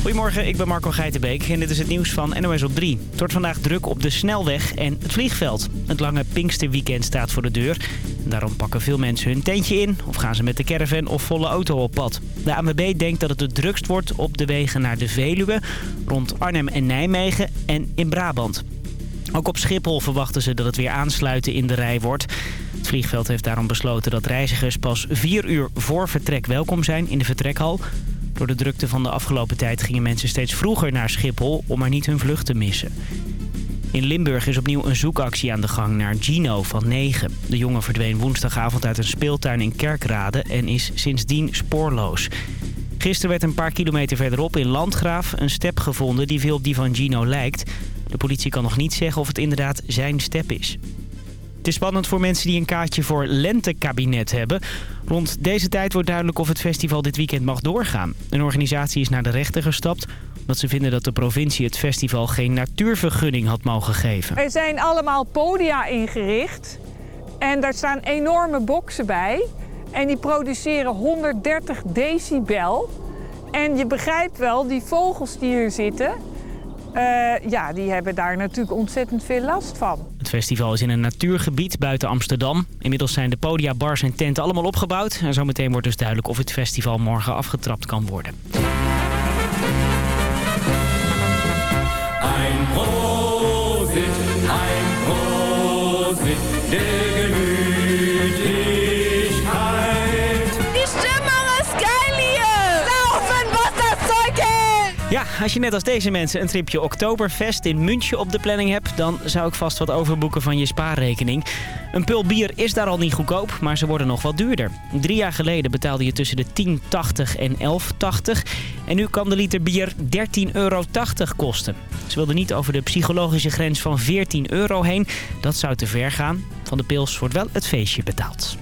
Goedemorgen, ik ben Marco Geitenbeek en dit is het nieuws van NOS op 3. Het wordt vandaag druk op de snelweg en het vliegveld. Het lange Pinksterweekend staat voor de deur. daarom pakken veel mensen hun tentje in of gaan ze met de caravan of volle auto op pad. De ANWB denkt dat het het drukst wordt op de wegen naar de Veluwe, rond Arnhem en Nijmegen en in Brabant. Ook op Schiphol verwachten ze dat het weer aansluiten in de rij wordt. Het vliegveld heeft daarom besloten dat reizigers pas vier uur voor vertrek welkom zijn in de vertrekhal. Door de drukte van de afgelopen tijd gingen mensen steeds vroeger naar Schiphol om maar niet hun vlucht te missen. In Limburg is opnieuw een zoekactie aan de gang naar Gino van 9. De jongen verdween woensdagavond uit een speeltuin in Kerkrade en is sindsdien spoorloos. Gisteren werd een paar kilometer verderop in Landgraaf een step gevonden die veel op die van Gino lijkt. De politie kan nog niet zeggen of het inderdaad zijn step is. Het is spannend voor mensen die een kaartje voor Lentekabinet hebben. Rond deze tijd wordt duidelijk of het festival dit weekend mag doorgaan. Een organisatie is naar de rechter gestapt omdat ze vinden dat de provincie het festival geen natuurvergunning had mogen geven. Er zijn allemaal podia ingericht en daar staan enorme boksen bij. En die produceren 130 decibel. En je begrijpt wel, die vogels die hier zitten, uh, ja, die hebben daar natuurlijk ontzettend veel last van. Het festival is in een natuurgebied buiten Amsterdam. Inmiddels zijn de podia, bars en tenten allemaal opgebouwd. En zometeen wordt dus duidelijk of het festival morgen afgetrapt kan worden. Profit, Profit, Ja, als je net als deze mensen een tripje Oktoberfest in München op de planning hebt... dan zou ik vast wat overboeken van je spaarrekening. Een pul bier is daar al niet goedkoop, maar ze worden nog wat duurder. Drie jaar geleden betaalde je tussen de 10,80 en 11,80. En nu kan de liter bier 13,80 euro kosten. Ze wilden niet over de psychologische grens van 14 euro heen. Dat zou te ver gaan. Van de pils wordt wel het feestje betaald.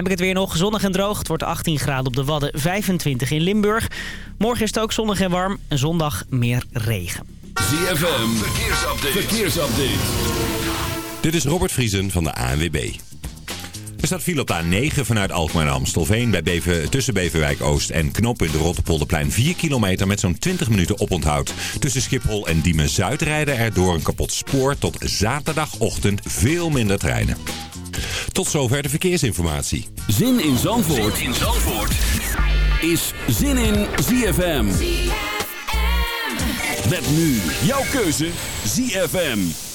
Heb ik het weer nog zonnig en droog. Het wordt 18 graden op de Wadden, 25 in Limburg. Morgen is het ook zonnig en warm. En zondag meer regen. ZFM, verkeersupdate. verkeersupdate. Dit is Robert Vriesen van de ANWB. Er staat file op de A9 vanuit Alkmaar naar Amstelveen... Bij Beven, tussen Beverwijk Oost en knooppunt Rotterpolderplein 4 kilometer met zo'n 20 minuten oponthoud. Tussen Schiphol en Diemen-Zuid rijden er door een kapot spoor... tot zaterdagochtend veel minder treinen. Tot zover de verkeersinformatie. Zin in Zandvoort, zin in Zandvoort. is Zin in ZFM. ZFM. Met nu jouw keuze ZFM.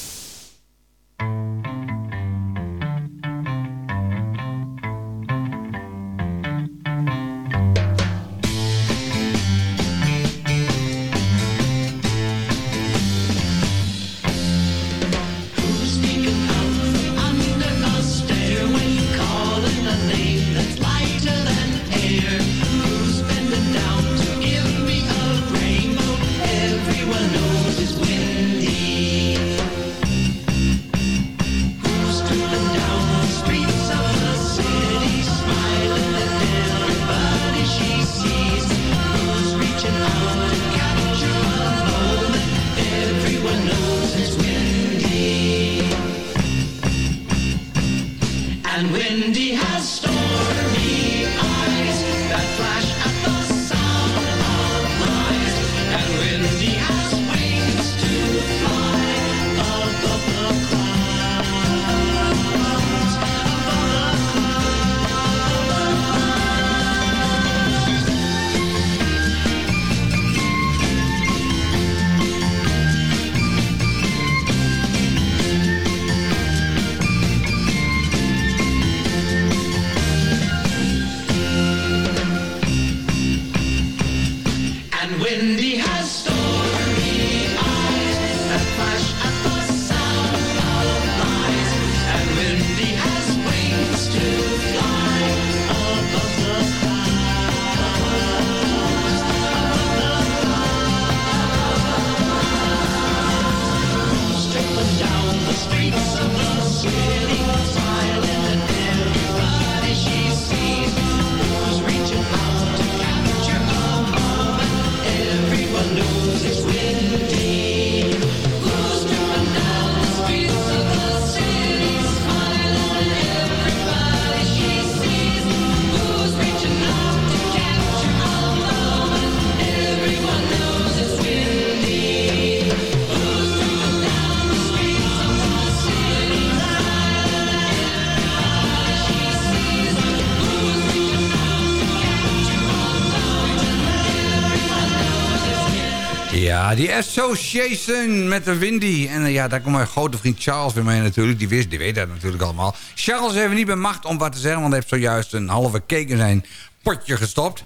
Die Association met de Windy. En uh, ja, daar komt mijn grote vriend Charles weer mee natuurlijk. Die, wist, die weet dat natuurlijk allemaal. Charles heeft niet bij macht om wat te zeggen... want hij heeft zojuist een halve cake in zijn potje gestopt.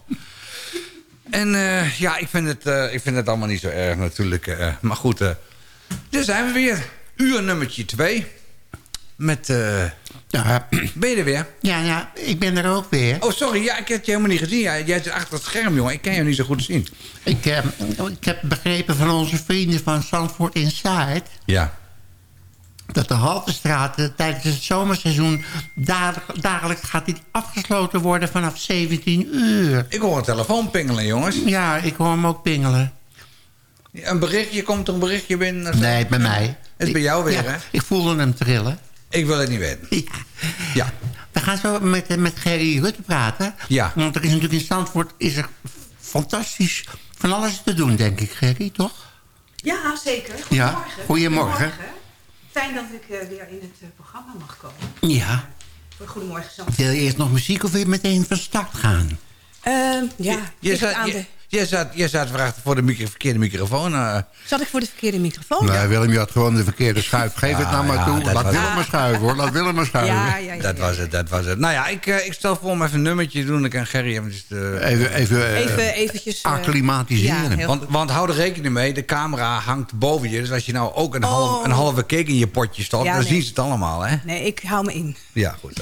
En uh, ja, ik vind, het, uh, ik vind het allemaal niet zo erg natuurlijk. maar goed, daar zijn we weer. Uur nummertje twee. Met... Ja. Ben je er weer? Ja, ja, ik ben er ook weer. Oh, sorry, ja, ik heb je helemaal niet gezien. Ja, jij zit achter het scherm, jongen. Ik kan je niet zo goed zien. Ik, uh, ik heb begrepen van onze vrienden van Zandvoort Inside... Ja. Dat de Haltestraat uh, tijdens het zomerseizoen... dagelijks gaat die afgesloten worden vanaf 17 uur. Ik hoor een telefoon pingelen, jongens. Ja, ik hoor hem ook pingelen. Een berichtje, komt er een berichtje binnen? Nee, bij mij. Het is bij jou weer, ja, hè? Ik voelde hem trillen. Ik wil het niet weten. Ja. ja. We gaan zo met, met Gerry Rutte praten. Ja. Want er is natuurlijk in Zandvoort is er fantastisch van alles te doen, denk ik, Gerry, toch? Ja, zeker. Goedemorgen. Ja, goedemorgen. goedemorgen. Fijn dat ik uh, weer in het uh, programma mag komen. Ja. Goedemorgen Zandvoort. Wil je eerst nog muziek of wil je meteen van start gaan? Uh, ja, je, je, zat, aan de... Jij zat, jij zat voor de micro, verkeerde microfoon. Uh. Zat ik voor de verkeerde microfoon? Nee, Willem, je had gewoon de verkeerde schuif. Geef het nou maar ja, toe. Laat Willem maar schuiven, hoor. Laat Willem maar schuiven. Ja, ja, ja, dat was het, dat was het. Nou ja, ik, uh, ik stel voor om even een nummertje te doen. Ik kan Gerry even... Uh, even, even, even eventjes... acclimatiseren. Ja, want, want hou er rekening mee, de camera hangt boven je. Dus als je nou ook een, oh. half, een halve cake in je potje stopt... dan nee. zien ze het allemaal, hè? Nee, ik hou me in. Ja, goed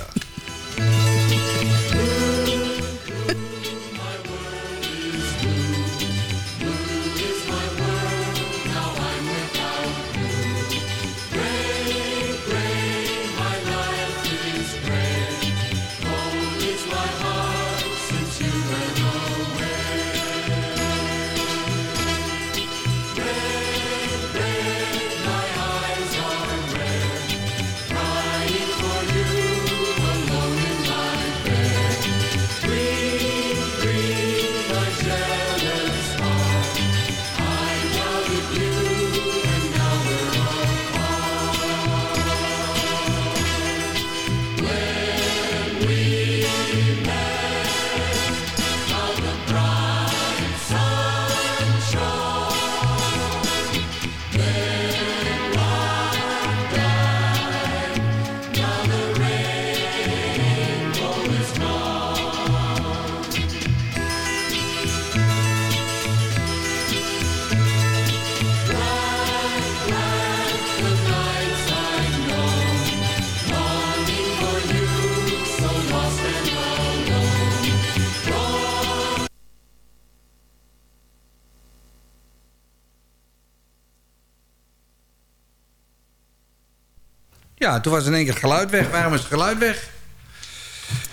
Ja, toen was in één keer het geluid weg. Waarom is het geluid weg?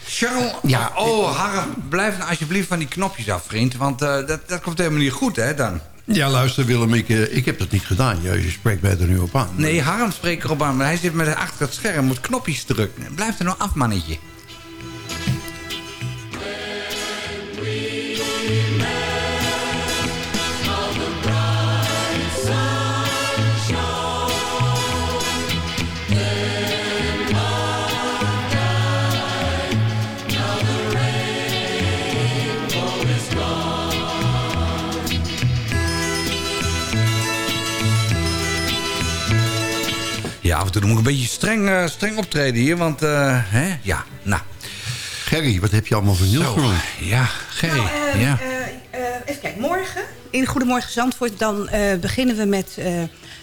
Charles, ja, oh, Harm, blijf nou alsjeblieft van die knopjes af, vriend. Want uh, dat, dat komt helemaal niet goed, hè, dan. Ja, luister Willem, ik, uh, ik heb dat niet gedaan. Je, je spreekt mij er nu op aan. Nee, Harm spreekt erop aan. Maar hij zit met achter het scherm, moet knopjes drukken. Blijf er nou af, mannetje. Ja, af en toe moet ik een beetje streng, uh, streng optreden hier, want uh, hè? ja, nou. Gerry, wat heb je allemaal voor nieuws voor? Ja, Gerry, nou, uh, ja. even kijken, morgen in Goedemorgen Zandvoort... dan beginnen we met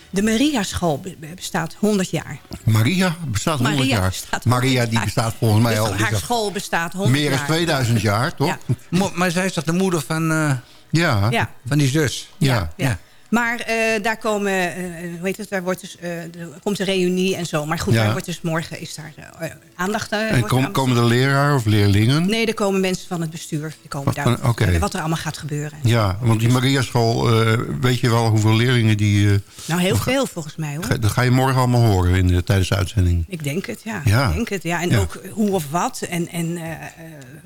de Maria School bestaat 100 jaar. Maria bestaat 100 Maria jaar? Bestaat 100 Maria die bestaat volgens mij dus al... Haar school bestaat 100 meer jaar. dan 2000 jaar, toch? Ja. Maar zij is toch de moeder van, ja. ja. van die zus? Ja. ja. Maar uh, daar komen, uh, hoe heet het, daar wordt dus, uh, er komt een reunie en zo. Maar goed, ja. daar wordt dus morgen is daar aandacht. en kom, komen er leraar of leerlingen? Nee, er komen mensen van het bestuur. Die komen daar okay. wat er allemaal gaat gebeuren. Ja, want die Maria School, weet je wel hoeveel leerlingen die... nou, heel veel volgens mij hoor. Ga, dat ga je morgen allemaal horen in de, tijdens de uitzending. Ik denk het, ja. ja. Ik denk het, ja. En ja. ook hoe of wat en, en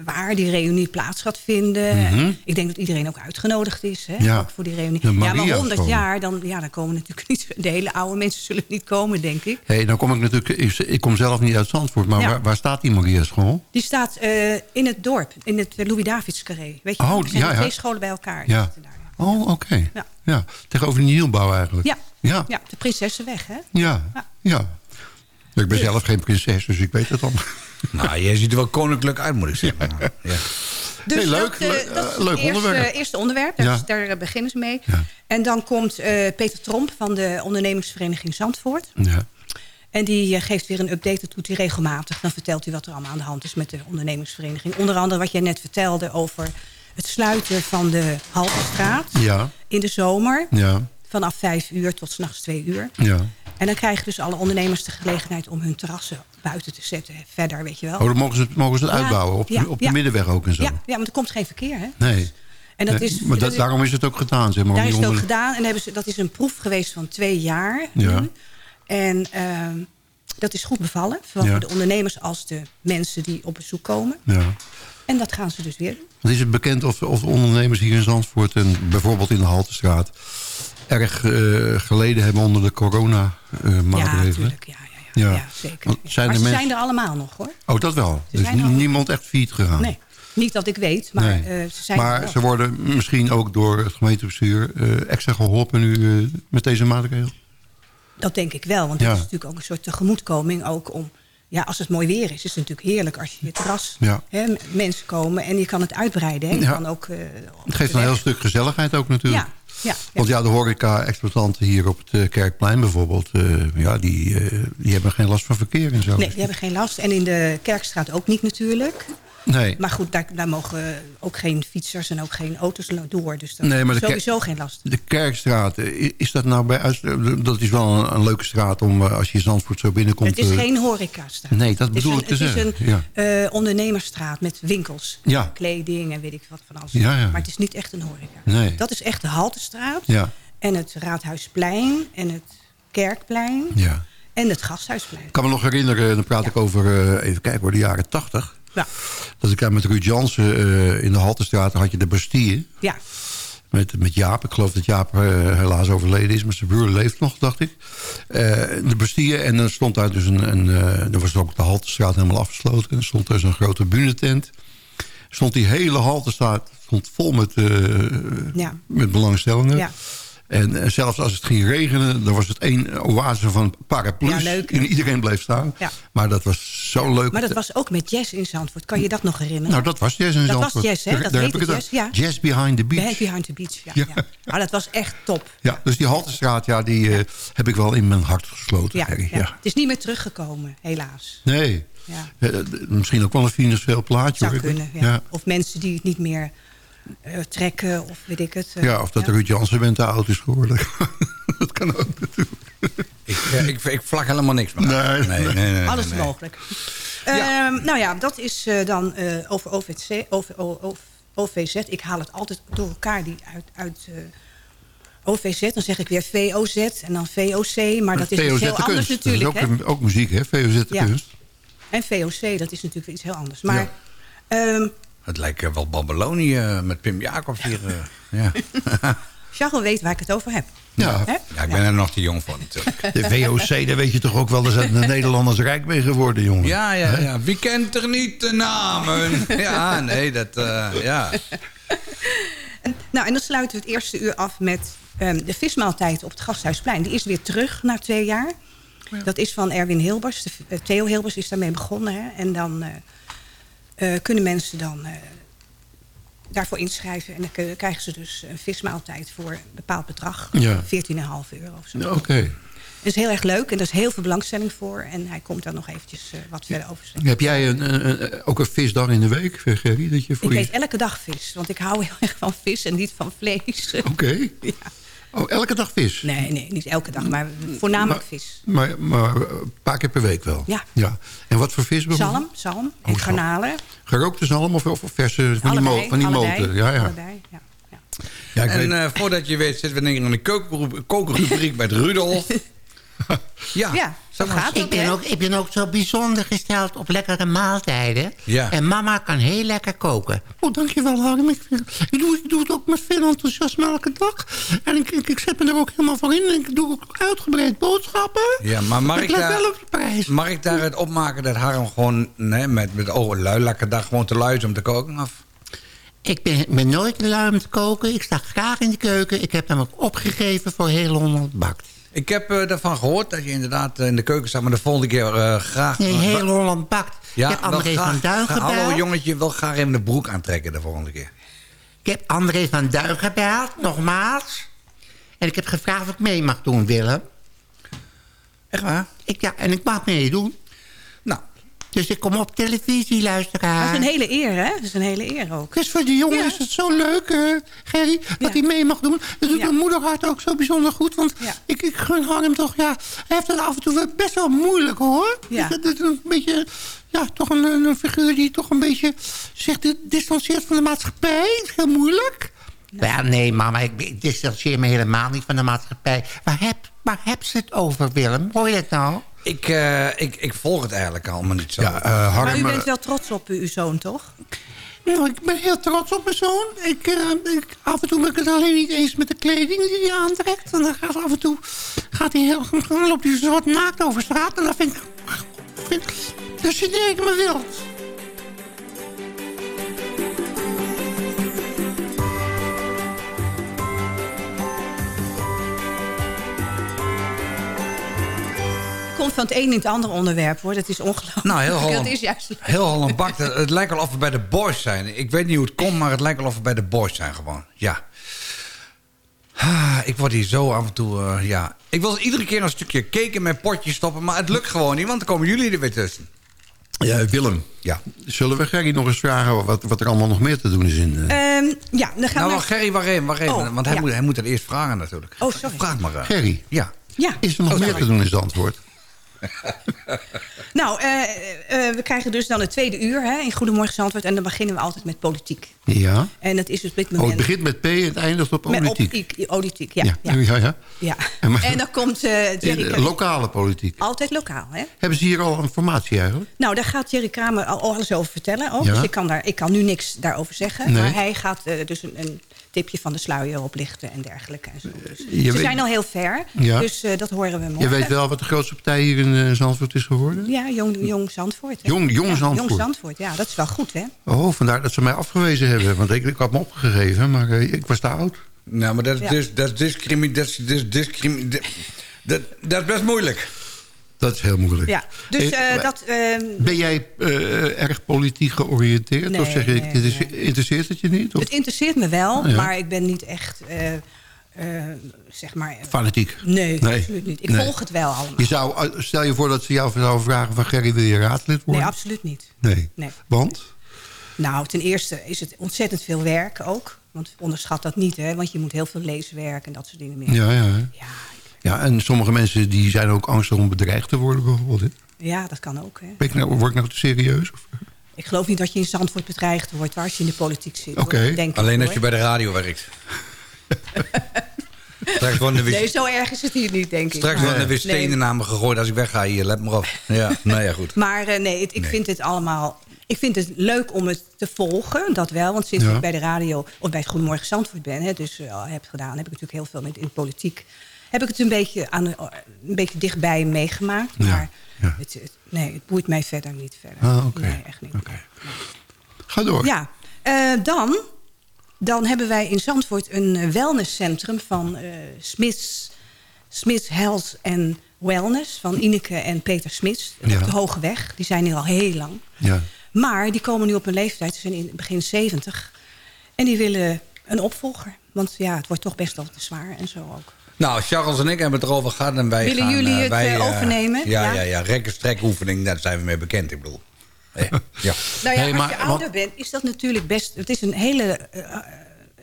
waar die reunie plaats gaat vinden. Mhm. Mm -hmm. Ik denk dat iedereen ook uitgenodigd is hè, ook voor die reunie. De ja, maar Maria 100 jaar, dan, ja, dan komen natuurlijk niet... De hele oude mensen zullen niet komen, denk ik. hey, dan kom ik natuurlijk... Ik, kom zelf niet uit Zandvoort, maar Ja. waar, waar staat die Maria School? Die staat eh, in het dorp, in het Louis-Davids carré. Weet je, Oh, er zijn ja, ja. twee scholen bij elkaar. Ja. Daar, Oh, oké. Ja. Ja. Tegenover de nieuwbouw eigenlijk. Ja. Ja. Ja, de Prinsessenweg, hè? Ja. Ja. ja. Ik ben zelf geen prinses, dus ik weet het al. Nou, jij ziet er wel koninklijk uit, moet ik zeggen. Ja. Dus Hey, leuk. Dat, eh, dat is eh, leuk het eerste, onderwerp. eerste onderwerp. Daar, Ja. is- daar eh, beginnen ze mee. Ja. En dan komt eh, Peter Tromp van de ondernemingsvereniging Zandvoort. Ja. En die geeft weer een update. Dat doet hij regelmatig. Dan vertelt hij wat er allemaal aan de hand is met de ondernemingsvereniging. Onder andere wat jij net vertelde over het sluiten van de Haltestraat. Ja. In de zomer. Ja. Vanaf vijf uur tot s'nachts twee uur. Ja. En dan krijgen dus alle ondernemers de gelegenheid om hun terrassen buiten te zetten. Verder, weet je wel. Oh, dan mogen ze, het- mogen ze het Ja, uitbouwen op, ja, op de ja. middenweg ook en zo. ja, ja, want er komt geen verkeer, hè? Nee. En dat Nee, is, maar dat, daarom is het ook gedaan, zeg maar. Daar is het ook gedaan. En hebben ze, dat is een proef geweest van twee jaar Ja. nu. En ehm, dat is goed bevallen. Zowel de ondernemers als de mensen die op bezoek komen. Ja. En dat gaan ze dus weer doen. Is het bekend of, of de ondernemers hier in Zandvoort... en bijvoorbeeld in de Haltestraat... erg eh, geleden hebben onder de corona-maatregelen? natuurlijk. Ja, ja, ja, Ja. ja, zeker. Want zijn maar er ze mensen- zijn er allemaal nog, hoor. oh, dat wel. Ze Dus niemand echt failliet gegaan? Nee, niet dat ik weet, maar Nee. eh, ze zijn maar ze worden misschien ook door het gemeentebestuur... eh, extra geholpen nu eh, met deze maatregelen? Dat denk ik wel, want Ja. het is natuurlijk ook een soort tegemoetkoming ook om... Ja, als het mooi weer is, is het natuurlijk heerlijk als je je terras... Ja. Hè, mensen komen en je kan het uitbreiden. Hè. Je Ja. kan ook, eh, Het geeft een heel stuk gezelligheid ook natuurlijk. Ja, ja. Want ja, de horeca-exploitanten hier op het eh, Kerkplein bijvoorbeeld... eh, ja, die, die hebben geen last van verkeer en zo. Nee, die hebben geen last. En in de Kerkstraat ook niet natuurlijk. Nee. Maar goed, daar, daar mogen ook geen fietsers en ook geen auto's door. Dus daar Nee, maar de sowieso geen last. De Kerkstraat, is dat nou bij Dat is wel een, een leuke straat om eh, als je Zandvoort zo binnenkomt... Het is eh, geen horecastraat. Nee, dat Het is bedoel een- ik te Het zeggen. is een eh, ondernemersstraat met winkels. Ja. Kleding en weet ik wat van alles. Ja. Maar het is niet echt een horeca. Nee. Dat is echt de Haltestraat. Ja, En het Raadhuisplein. En het Kerkplein. ja. En het Gasthuisplein. Ik kan me nog herinneren, dan praat ik over, eh, even kijken hoor, de jaren tachtig. Ja. Dat ik daar met Ruud Jansen eh, in de Haltestraat had je de Bastille. Ja. Met, met Jaap. Ik geloof dat Jaap eh, helaas overleden is. Maar zijn broer leeft nog, dacht ik. Eh, de Bastille. En dan stond daar dus een... een dan was ook de Haltestraat helemaal afgesloten. En stond dus een grote bühnetent. Stond die hele Haltestraat stond vol met, Ja. met belangstellenden. Ja. En eh, zelfs als het ging regenen, dan was het één oase van paraplu's. Ja, leuk, hè? en iedereen bleef staan. Ja. Maar dat was zo leuk. Maar dat was ook met jazz in Zandvoort. Kan je dat nog herinneren? Nou, dat was jazz in Dat was Zandvoort. jazz, hè? Dat daar heb ik het jazz, ja. Jazz Behind the Beach. Behind the Beach, ja. Maar dat was echt top. Ja, dus die Haltestraat, ja, die eh, heb ik wel in mijn hart gesloten. Ja, Gerry. ja. ja. Het is niet meer teruggekomen, helaas. Nee. Ja. Eh, misschien ook wel een financieel plaatje. Zou hoor. kunnen, ja. Ja. Of mensen die het niet meer trekken, of weet ik het. eh, Ja, of dat ja. Ruud Jansen bent te oud is geworden. dat kan ook natuurlijk. Ik, eh, ik, ik vlak helemaal niks meer. Nee. nee, nee. nee, nee, Alles nee. mogelijk. Ja. Ehm, nou ja, dat is eh, dan eh, over OVC, over, OVZ. Ik haal het altijd door elkaar, die uit... uit eh, OVZ, dan zeg ik weer VOZ en dan VOC. Maar dat is iets VOZ heel de anders kunst. natuurlijk. Dat is hè? ook, ook muziek, hè? VOZ de Ja. kunst. En VOC, dat is natuurlijk iets heel anders. Maar Ja. ehm Het lijkt eh, wel Babylonië eh, met Pim Jacobs hier. eh, ja. Charles weet waar ik het over heb. Ja. Ja, ik ben er nog te jong voor natuurlijk. De VOC, daar weet je toch ook wel, daar zijn de Nederlanders rijk mee geworden, jongen. Ja, ja, ja. Wie kent er niet de namen? Ja, nee, dat... eh, ja. Nou, en dan sluiten we het eerste uur af met ehm, de vismaaltijd op het Gasthuisplein. Die is weer terug na twee jaar. Dat is van Erwin Hilbers. De, Theo Hilbers is daarmee begonnen. Hè? En dan kunnen mensen dan eh, daarvoor inschrijven. En dan krijgen ze dus een vismaaltijd voor een bepaald bedrag. Ja. 14,5 euro of zo. Oké. Dat is heel erg leuk en er is heel veel belangstelling voor. En hij komt daar nog eventjes eh, wat verder over zeggen. Heb jij een, ook een visdag in de week, eh, Gerry? Dat je voor Ik eet elke dag vis, want ik hou heel erg van vis en niet van vlees. Oké. Oh, elke dag vis? Nee, nee, niet elke dag, maar voornamelijk vis. Maar, maar eh, een paar keer per week wel? Ja. ja. En wat voor vis bijvoorbeeld? Zalm, zalm en Oh, garnalen. Gerookte zalm of, of verse van die, Allebei, van die allebei, motor? Ja, ja. allebei, ja, ja. ja ik En weet- eh, voordat je weet zitten we denk ik in kookru- kookrubriek met Rudolf. Ja, Ja, zo gaat Ik ben, ook, ik ben ook zo bijzonder gesteld op lekkere maaltijden. Ja. En mama kan heel lekker koken. Oh, dankjewel Harm. Ik, ik, doe, ik doe het ook met veel enthousiasme elke dag. En ik, ik, ik zet me er ook helemaal voor in. En ik doe ook uitgebreid boodschappen. Ja, maar mag ik ik, let daar, wel op de prijs. mag ik daaruit opmaken dat Harm gewoon nee, met, met oh, lui lekker dag gewoon te lui is om te koken? Of? ik ben, ben nooit lui om te koken. Ik sta graag in de keuken. Ik heb hem ook opgegeven voor heel Holland bakt. Ik heb uh, daarvan gehoord dat je inderdaad in de keuken staat... maar de volgende keer uh, graag... Nee, heel Holland bakt. Ja, ik heb André graag, van Duin gebeld. Hallo jongetje, wil graag even de broek aantrekken de volgende keer. Ik heb André van Duin gebeld, nogmaals. En ik heb gevraagd of ik mee mag doen, Willem. Echt waar? Ik, ja, en ik mag meedoen. Dus ik kom op televisie, luisteraar. Dat is een hele eer, hè? Dat is een hele eer ook. Dus voor die jongen Ja. is het zo leuk, uh, Gerry, dat hij mee mag doen. Dat doet mijn moederhart ook zo bijzonder goed. Want ik, ik gun hem toch, ja... Hij heeft het af en toe best wel moeilijk, hoor. Ja. Dat, dat is een beetje... Ja, toch een, een figuur die toch een beetje zich di- distancieert van de maatschappij. is heel moeilijk. Ja, nee, mama, ik, ik distancieer me helemaal niet van de maatschappij. Waar heb, waar heb ze het over, Willem? Hoor je het nou? Ik, uh, ik, ik volg het eigenlijk allemaal niet zo. Ja, uh, Harm, Maar u bent wel trots op uw zoon, toch? Nou, ik ben heel trots op mijn zoon. Ik, uh, ik, af en toe ben ik het alleen niet eens met de kleding die hij aantrekt. En dan gaat af en toe gaat hij heel, dan loopt hij een soort naakt over straat. En dan vind ik... Vind, geneer ik me wild. Komt van het een in het andere onderwerp, hoor. Dat is ongelooflijk. Nou, heel Holland, Dat is juist heel Holland bakt. Het, het lijkt wel of we bij de boys zijn. Ik weet niet hoe het komt, maar het lijkt wel of we bij de boys zijn gewoon. Ja. Ah, ik word hier zo af en toe, uh, ja. Ik wil iedere keer een stukje cake in mijn potje stoppen, maar het lukt gewoon niet, want dan komen jullie er weer tussen. Ja, Willem, Ja. zullen we Gerry nog eens vragen wat, wat er allemaal nog meer te doen is in... uh... Ehm, ja, dan gaan Nou, we... Gerry, wacht even, wacht even. Oh, want hij, ja. moet, hij moet het eerst vragen natuurlijk. Oh, sorry. Vraag maar. uh. Gerry, Ja. Ja. is er nog Oh, meer te doen is het antwoord? Nou, eh, eh, we krijgen dus dan het tweede uur hè, in Goedemorgen Zandvoort. En dan beginnen we altijd met politiek. Ja. En dat is dus op dit Oh, het begint met P en het eindigt op met politiek. optiek, politiek, ja. ja. ja. Ja, ja. En dan komt Jerry Kramer. lokale politiek. Altijd lokaal, hè? Hebben ze hier al informatie eigenlijk? Nou, daar gaat Jerry Kramer al alles over vertellen. Ook. Ja. Dus ik kan, daar, ik kan nu niks daarover zeggen. Nee. Maar hij gaat eh, dus een, een tipje van de sluier oplichten en dergelijke. En zo. Dus ze weet- zijn al heel ver, Ja. dus dat horen we morgen. Je weet wel wat de grootste partij hier in Zandvoort is geworden? Ja, Jong, jong Zandvoort. hè. Jong- Jong Zandvoort. Jong Zandvoort, ja, dat is wel goed, hè? Oh, vandaar dat ze mij afgewezen hebben. Want ik, ik had me opgegeven, maar eh, ik was te oud. Nou, maar dat is, Ja. dis, dat is discrimi... Dat is, dis, discrimi dat, is best moeilijk. Dat is heel moeilijk. Ja, dus Eh, eh, dat... ehm, Ben jij eh, erg politiek georiënteerd? Nee, of zeg je, nee, dit is, nee. interesseert het je niet? Of het interesseert me wel, Ja. maar ik ben niet echt, eh, eh, zeg maar... fanatiek? Nee, Nee. absoluut niet. Ik Nee. volg het wel allemaal. Je zou, stel je voor dat ze jou zouden vragen van Gerry, wil je raadslid worden? Nee, absoluut niet. Nee. Nee. Want? Nou, ten eerste is het ontzettend veel werk ook. Want onderschat dat niet, hè? Want je moet heel veel leeswerk en dat soort dingen meer. Ja, ja. hè? Ja, Ja, en sommige mensen die zijn ook angstig om bedreigd te worden bijvoorbeeld. hè? ja, dat kan ook, hè? Ben ik nou, word ik nou te serieus? Of? Ik geloof niet dat je in Zandvoort bedreigd wordt... als je in de politiek zit. Oké. Alleen als je bij de radio werkt. straks worden er weer, Nee, zo erg is het hier niet, denk ik. straks Maar- worden er weer Nee. stenen naar me gegooid als ik wegga hier. Let maar op. Ja, nou ja, goed. Maar eh, nee, het- ik Nee. vind het allemaal... Ik vind het leuk om het te volgen, dat wel. Want sinds Ja. ik bij de radio of bij het Goedemorgen Zandvoort ben... Hè, dus eh, heb gedaan, heb ik natuurlijk heel veel met, in politiek... heb ik het een beetje, aan, de- een beetje dichtbij meegemaakt. Ja, Maar. Het, het- nee, het boeit mij verder niet verder. Ah, oké. Nee, echt niet. Ga door. Ja, eh, dan, dan hebben wij in Zandvoort een eh, wellnesscentrum van eh Smits, Smits Health and Wellness... van Ineke en Peter Smits Ja. op de Hoge Weg. Die zijn hier al heel lang. Ja. Maar die komen nu op een leeftijd, ze zijn in begin 70... en die willen een opvolger. Want ja, het wordt toch best wel te zwaar en zo ook. Nou, Charles en ik hebben het erover gehad. En wij Willen gaan, jullie eh, het, wij, eh, eh, overnemen? Ja, Ja? ja, ja. Daar zijn we mee bekend, ik bedoel. Ja. Nou ja, Hey, als maar- je ouder bent, is dat natuurlijk best... Het is een hele...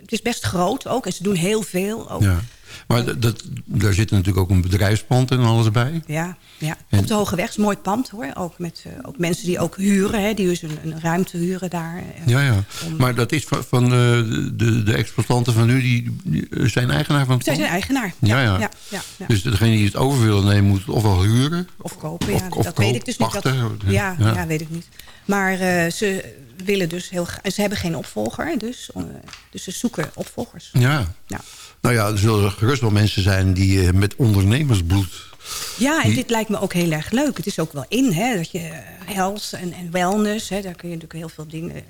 het is best groot ook en ze doen heel veel ook. ja. Maar dat, daar zit natuurlijk ook een bedrijfspand en alles bij. Ja, ja. En- op de Hoge Weg is een mooi pand hoor. Ook met eh, ook mensen die ook huren, hè, die dus een, een ruimte huren daar. eh. Ja, ja. Om- Maar dat is van, van eh, de, de exploitanten van nu, die, die zijn eigenaar van het Zij zijn pand? eigenaar. Ja, ja. ja, ja, ja. Dus degene die het over willen nemen, moet het ofwel huren. Of kopen, Of- ja. of dat koop- weet ik dus niet. Dat, ja, ja. weet ik niet. Maar ze willen dus heel gra- Ze hebben geen opvolger, dus, dus ze zoeken opvolgers. Ja. Ja. Nou ja, er zullen gerust wel mensen zijn die eh, met ondernemersbloed... Ja, en Die- dit lijkt me ook heel erg leuk. Het is ook wel in, hè, dat je eh, health en, en wellness, hè, daar kun je natuurlijk heel veel dingen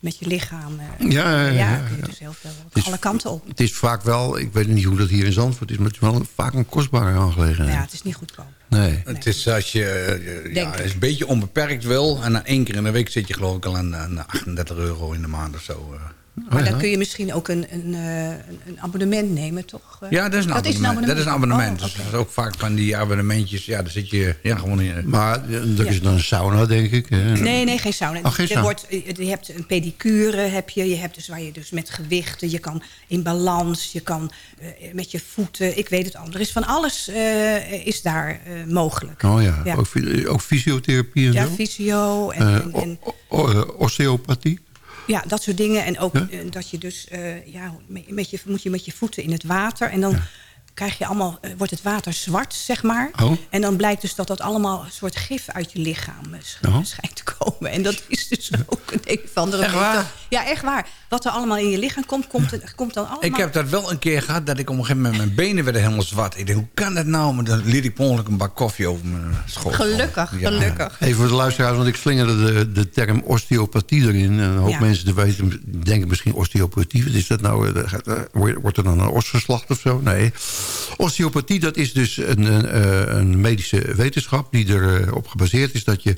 met je lichaam. eh, Ja, ja, ja, kun je ja. dus heel veel is- alle kanten op. Het is vaak wel, ik weet niet hoe dat hier in Zandvoort is... maar het is wel vaak een kostbare aangelegenheid. Ja, het is niet goedkoop. Nee. Het is als je eh, ja, is een beetje onbeperkt wil... en dan één keer in de week zit je geloof ik al aan, aan 38 euro in de maand of zo. eh. Maar ja. dan kun je misschien ook een, een, eh, een, een abonnement nemen, toch? Eh, Ja, dat is een abonnement. Dat is een abonnement. Oh, dat is ook vaak van die abonnementjes. Ja, daar zit je ja, gewoon in. Maar eh, er is Ja. dan een sauna, denk ik. hè? Nee, nee, geen sauna. Oh, geen er sauna. Wordt, je hebt een pedicure, heb je. Je hebt dus waar je dus met gewichten, je kan in balans, je kan met je voeten. Ik weet het al. Er is van alles eh, is daar eh, mogelijk. Oh ja, Ja. Ook, ook fysiotherapie en Ja, zo? fysio en, en, en- o- o- osteopathie? Ja, dat soort dingen. En ook eh, dat je dus, eh, ja, met, met je, moet je met je voeten in het water. En dan krijg je allemaal, eh, wordt het water zwart, zeg maar. Oh. En dan blijkt dus dat dat allemaal een soort gif uit je lichaam eh, sch- Oh. schijnt te komen. En dat is dus ook een een of andere... Echt waar? Ja, echt waar. Wat er allemaal in je lichaam komt, komt, er- komt dan allemaal... Ik heb dat wel een keer gehad dat ik op een gegeven moment mijn benen werden helemaal zwart. Ik denk, hoe kan dat nou? Maar dan liet ik per ongeluk een bak koffie over mijn schoot. Gelukkig, Ja. gelukkig. Even voor de luisteraars, want ik slingerde de, de term osteopathie erin. En een hoop Ja. mensen te weten, denken misschien osteopathie. Wat is dat nou? Eh, Wordt er dan een os geslacht of zo? Nee. Osteopathie, dat is dus een, een, eh, een medische wetenschap... die erop gebaseerd is dat je,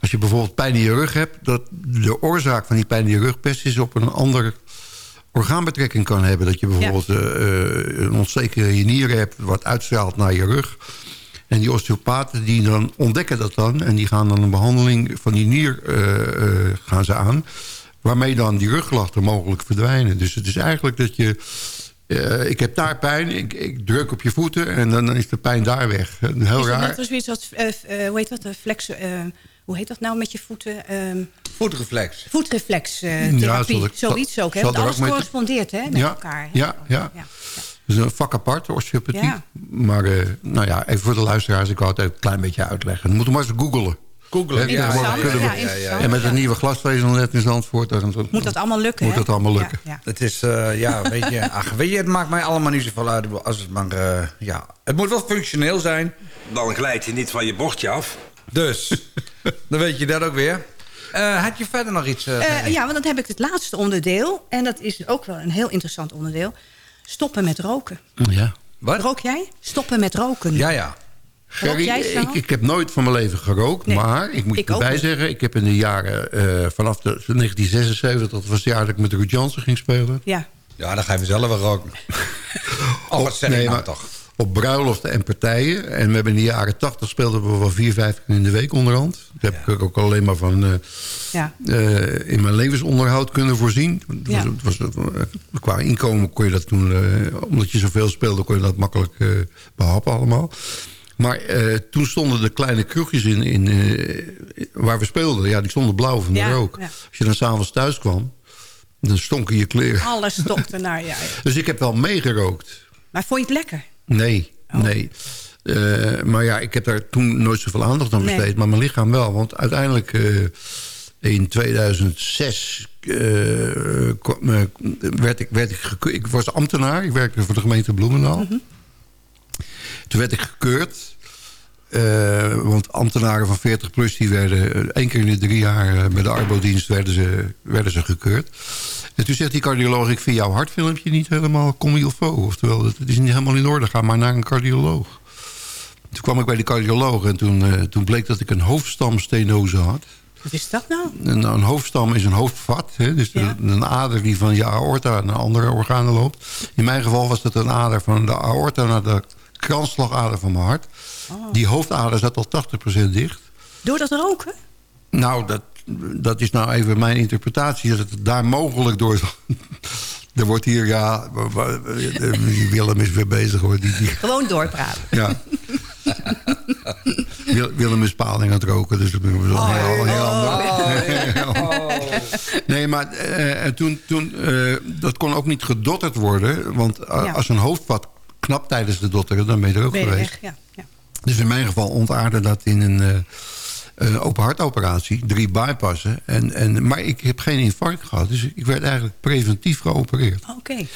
als je bijvoorbeeld pijn in je rug hebt... dat de oorzaak van die pijn in je rug best is op een ander orgaanbetrekking kan hebben. Dat je bijvoorbeeld eh, eh, een ontsteking in je nieren hebt... wat uitstraalt naar je rug... En die osteopaten die dan ontdekken dat dan... en die gaan dan een behandeling van die nier eh, eh, gaan ze aan... waarmee dan die rugklachten mogelijk verdwijnen. Dus het is eigenlijk dat je... eh, ik heb daar pijn, ik, ik druk op je voeten... en dan is de pijn daar weg. Heel is dat raar. net als iets wat, eh, eh, hoe heet dat, flex, eh, hoe heet dat nou met je voeten? Ehm Voetreflex. voetreflex eh, Ja, therapie, zal ik- zoiets ook. Hè? Want alles correspondeert hè, met Ja, elkaar. ja, ja. ja. Dus een vak apart, osteopathie. Ja. Maar eh, nou ja, even voor de luisteraars... ik wou het even een klein beetje uitleggen. Dan moeten we maar eens googlen. Googlen. Ja, ja. En met een nieuwe glasvezelnet in Zandvoort... dan- Moet dat allemaal lukken, Moet hè? dat allemaal lukken. Ja, ja. Het is, eh, ja, weet je, ach, weet je, het maakt mij allemaal niet zoveel uit. Als het maar, eh, ja, het moet wel functioneel zijn. Dan glijd je niet van je bordje af. Dus, dan weet je dat ook weer. Eh, had je verder nog iets? ja, want dan heb ik het laatste onderdeel. En dat is ook wel een heel interessant onderdeel. Stoppen met roken. Ja. Wat? Rook jij? Stoppen met roken. Ja, ja. Gerry, ik, ik heb nooit van mijn leven gerookt. Nee, maar ik moet ik erbij niet. zeggen... ik heb in de jaren eh, vanaf de, 1976... dat was het jaar dat ik met Ruud Jansen ging spelen... Ja. Ja, dan ga je vanzelf wel roken. oh, wat zeg Nee, nou maar toch? Op bruiloften en partijen. En we hebben in de jaren 80 speelden we wel vier, vijf keer in de week onderhand. Daar heb ik ook alleen maar van... eh, ja. eh, in mijn levensonderhoud kunnen voorzien. Het was, het was, qua inkomen kon je dat toen, eh, omdat je zoveel speelde, kon je dat makkelijk eh, behappen allemaal. Maar eh, toen stonden de kleine kroegjes in, in, eh, waar we speelden. Ja, die stonden blauw van de Ja, rook. ja. Als je dan s'avonds thuis kwam, dan stonken je kleren. Alles stokte naar ja, ja. Dus ik heb wel meegerookt. Maar vond je het lekker? Nee, Oh. nee. Eh, maar ja, ik heb daar toen nooit zoveel aandacht aan Nee. besteed. Maar mijn lichaam wel. Want uiteindelijk in 2006 eh, kwam- eh, werd ik, werd ik. Ik was ambtenaar. Ik werkte voor de gemeente Bloemendaal. Mhm. Toen werd ik gekeurd. Eh, want ambtenaren van 40 plus die werden eh, één keer in de drie jaar eh, bij de arbodienst werden ze, werden ze gekeurd. En toen zegt die cardioloog, ik vind jouw hartfilmpje niet helemaal comme il faut. Oftewel, het is niet helemaal in orde, ga maar naar een cardioloog. Toen kwam ik bij de cardioloog en toen, toen bleek dat ik een hoofdstamstenose had. Wat is dat nou? Een, een hoofdstam is een hoofdvat. Hè? Dus Ja. een, een ader die van je aorta naar andere organen loopt. In mijn geval was het een ader van de aorta naar de kransslagader van mijn hart. Oh. Die hoofdader zat al 80% dicht. Door dat roken? Nou, dat, dat is nou even mijn interpretatie. Dat het daar mogelijk door... er wordt hier, ja... Die Willem is weer bezig hoor. Die, die, Gewoon doorpraten. ja. Wil- Willem is paling aan het roken, dus dat is wel Oh, heel, heel ander. Nee, maar eh, en toen, toen, eh, dat kon ook niet gedotterd worden. Want eh, Ja. als een hoofdvat knapt tijdens de dotteren, dan ben je er ook Ben je geweest. weg? Ja. ja. Dus in mijn geval ontaarde dat in een eh, een open hartoperatie. Drie bypassen. En, en, maar ik heb geen infarct gehad. Dus ik werd eigenlijk preventief geopereerd. Oké.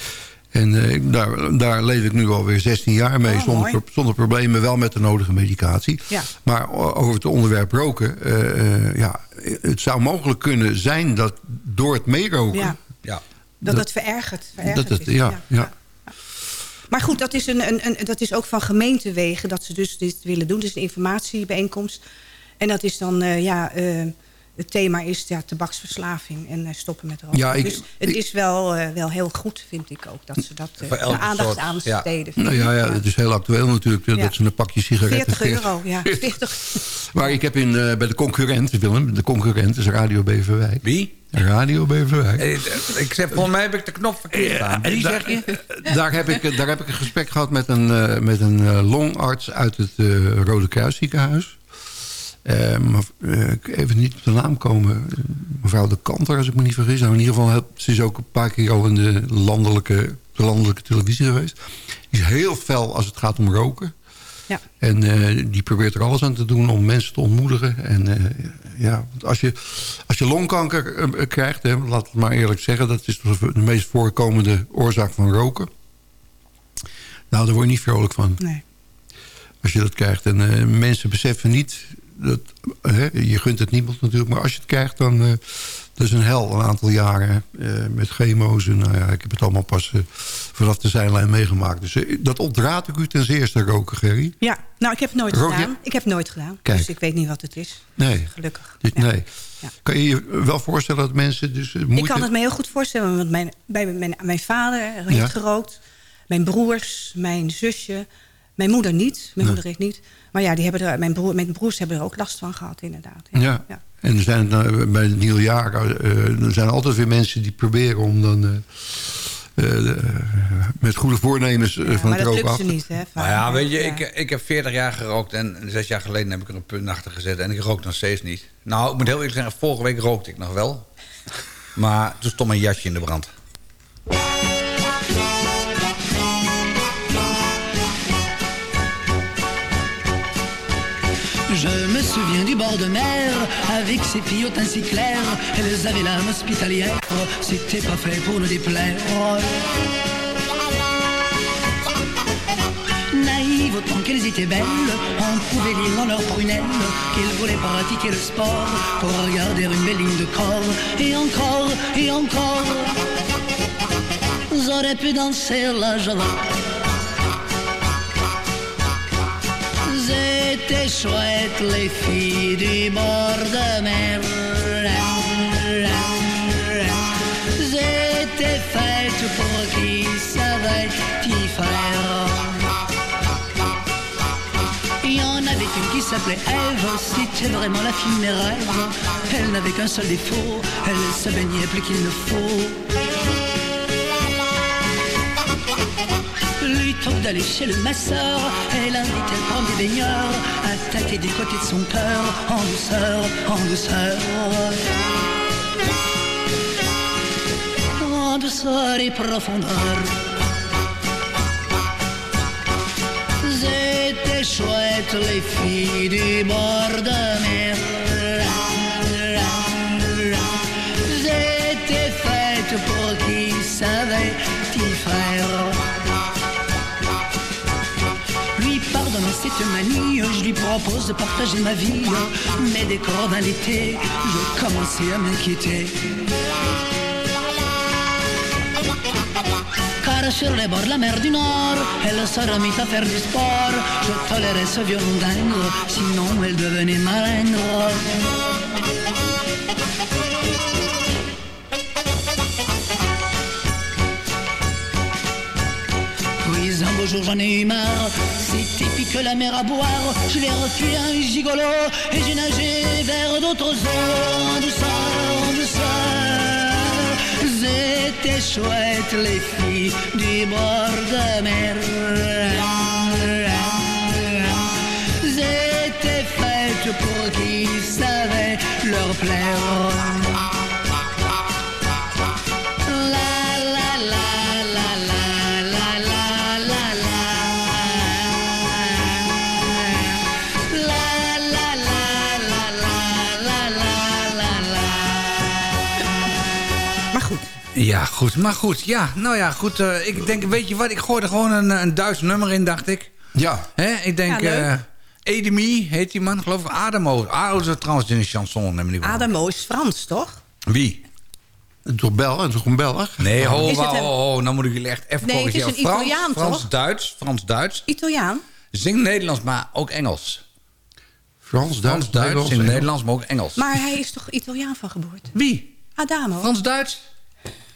En eh, daar, daar leef ik nu alweer 16 jaar mee. Oh, zonder, pro- zonder problemen, wel met de nodige medicatie. Ja. Maar over het onderwerp roken. eh, eh, ja, het zou mogelijk kunnen zijn dat door het meeroken... Ja. Ja. Dat, Dat- het verergert. verergert dat het, is. ja, ja. Maar goed, dat is, een, een, een, dat is ook van gemeentewegen dat ze dus dit willen doen. Dus een informatiebijeenkomst. En dat is dan, eh, ja, eh, het thema is ja, tabaksverslaving en eh, stoppen met roken. Ja, ik- dus het ik- is wel, eh, wel heel goed, vind ik ook, dat ze dat eh, de aandacht soort, aan ja. besteden. Nou ja, ja, het is heel actueel natuurlijk Ja. dat ze een pakje sigaretten... 40 euro, ja. 40. Maar ik heb in, eh, bij de concurrent, Willem, de concurrent is Radio Beverwijk. Wie? Radio Beverwijk. Ik zeg, volgens mij heb ik de knop verkeerd gedaan. Wie daar, zeg je? Daar heb, ik, daar heb ik een gesprek gehad met een, eh, met een longarts uit het Rode Kruisziekenhuis. Eh, maar, eh, even niet op de naam komen. Eh, Mevrouw de Kanter, als ik me niet vergis. Nou, in ieder geval, ze is ook een paar keer al in de landelijke, de landelijke televisie geweest. Die is heel fel als het gaat om roken. Ja. En eh, die probeert er alles aan te doen om mensen te ontmoedigen. En eh, ja, want als je, als je longkanker eh, krijgt, hè, laat het maar eerlijk zeggen... dat is de meest voorkomende oorzaak van roken. Nou, daar word je niet vrolijk van Nee. als je dat krijgt. En eh, mensen beseffen niet, dat, hè, je gunt het niemand natuurlijk... maar als je het krijgt, dan eh dat is een hel een aantal jaren. eh, met chemo's en nou ja, ik heb het allemaal pas eh, vanaf de zijlijn meegemaakt. Dus dat ontraad ik u ten zeerste, roken, Gerry. Ja, nou, ik heb het nooit Rook gedaan. Ik heb het nooit gedaan. Kijk. Dus ik weet niet wat het is. Nee. Gelukkig. Dit, Ja. nee. Ja. Kan je je wel voorstellen dat mensen dus moeite... Ik kan het me heel goed voorstellen. Want mijn, bij mijn, mijn vader heeft gerookt. Mijn broers, mijn zusje. Mijn moeder niet. Mijn moeder heeft niet. Maar ja, die hebben er, mijn, broer, mijn broers hebben er ook last van gehad, inderdaad. Ja. En er zijn eh, bij het nieuwe jaar... eh, er zijn altijd weer mensen die proberen om dan... eh, eh, met goede voornemens eh, van maar het dat roken af ze niet, hè? Nou vaak. ja, weet je, Ja. ik, ik heb 40 jaar gerookt en zes jaar geleden heb ik er een punt achter gezet. En ik rook nog steeds niet. Nou, ik moet heel eerlijk zeggen, vorige week rookte ik nog wel. Maar toen stond mijn jasje in de brand. Je me souviens du bord de mer, avec ses filles ainsi claires. Elles avaient l'âme hospitalière, c'était pas fait pour nous déplaire. Naïves autant qu'elles étaient belles, on pouvait lire dans leurs prunelles qu'elles voulaient pratiquer le sport pour regarder une belle ligne de corps. Et encore, et encore, j'aurais pu danser la java. C'était chouette les filles du bord de mer. J'étais faite pour qui savait qui faire. Il y en avait une qui s'appelait Eve, c'était vraiment la fille de mes rêves. Elle n'avait qu'un seul défaut, elle se baignait plus qu'il ne faut. Plutôt que d'aller chez le masseur, elle invitait le premier baigneur à tâter du côté de son cœur, en douceur, en douceur. En douceur et profondeur. C'était chouette les filles du bord de mer. J'étais faite pour qui savait je lui propose de partager ma vie. Mais dès l'été, je commençais à m'inquiéter. Car sur les bords de la mer du Nord, elle se remit à faire du sport. Je tolérais ce violon dingue, sinon elle devenait. Puis jour j'en ai eu marre, c'est typique la mer à boire. Je l'ai refusé un gigolo et j'ai nagé vers d'autres eaux en douceur, en douceur. C'était chouette les filles du bord de mer. J'étais faite pour qui savait leur plaire. Ja, goed. Maar goed, ja. Nou ja, goed. eh, ik denk, weet je wat? Ik gooi er gewoon een, een Duits nummer in, dacht ik. Ja, Hè? Ik denk... Ja, eh, Edemie heet die man, geloof ik. Ademo. Ademo is trouwens in een chanson. neem me niet kwalijk. Adamo is Frans, toch? Wie? Toch Bel en toch een Belg? Nee, ho, het ho, een- ho, ho, nou moet ik jullie echt even Nee, het is corrigeren. een Italiaan, Frans, toch? Frans, Duits, Frans, Duits. Italiaan? Zing Nederlands, maar ook Engels. Frans, Duits, Frans, Duits, Nederlands, zing Engels. Nederlands, maar ook Engels. Maar hij is toch Italiaan van geboorte? Wie? Adamo. Frans,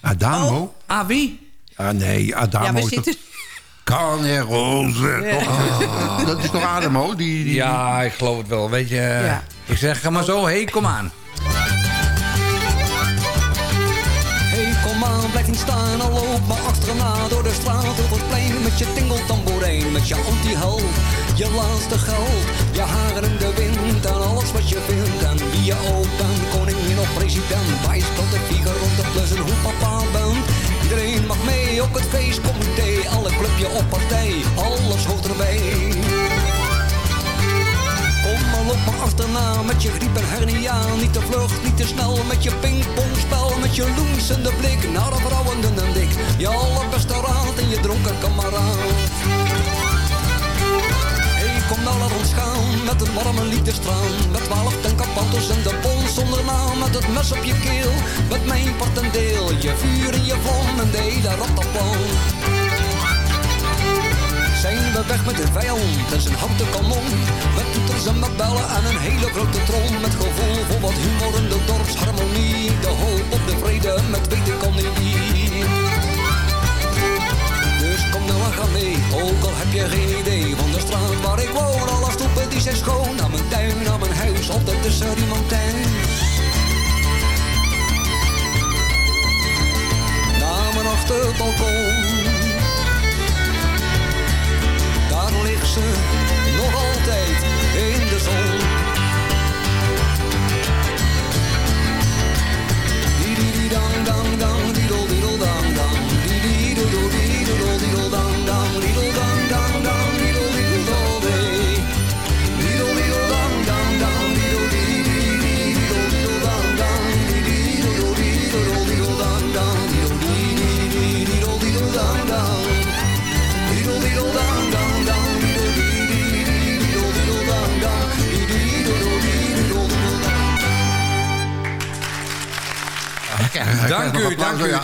Adamo? Ah, wie? Ah, nee, Adamo ja, we zitten... Kan er roze. toch? Dat is toch Adamo? Die, die, Ja, ik geloof het wel. Weet je, Ja. ik zeg, ga maar zo, hé, hey, kom aan. Hey, kom aan, blijf niet staan en loop maar achterna door de straat over het plein met je tingeltamboerijn, met je anti-held, je laatste geld, je haren in de wind en alles wat je vindt en wie je ook bent, koningin president, bijspel de figuur rond de plus en hoe papa bent. Iedereen mag mee op het feestcomité, alle clubje op partij, alles hoort erbij. Kom maar loop maar achterna met je griep en hernia. Niet te vlug, niet te snel met je pingpongspel. Met je loensende blik naar de vrouwen en dik. Je allerbeste raad en je dronken kameraad. Nou laat ons met een warme liefdestraan. Met twaalf tenkapantos en de bol zonder naam. Met het mes op je keel, met mijn part en deel. Je vuur en je vlam en de hele rattenplan. Zijn we weg met de vijand en zijn houten kanon Met toeters en met bellen en een hele grote trom Met gevoel voor wat humor en de dorpsharmonie De hoop op de vrede met weet ik al niet wie ook al heb je geen idee Van de straat waar ik woon, alle stoepen die zijn schoon. Naar mijn tuin, naar mijn huis, altijd tussen iemand thuis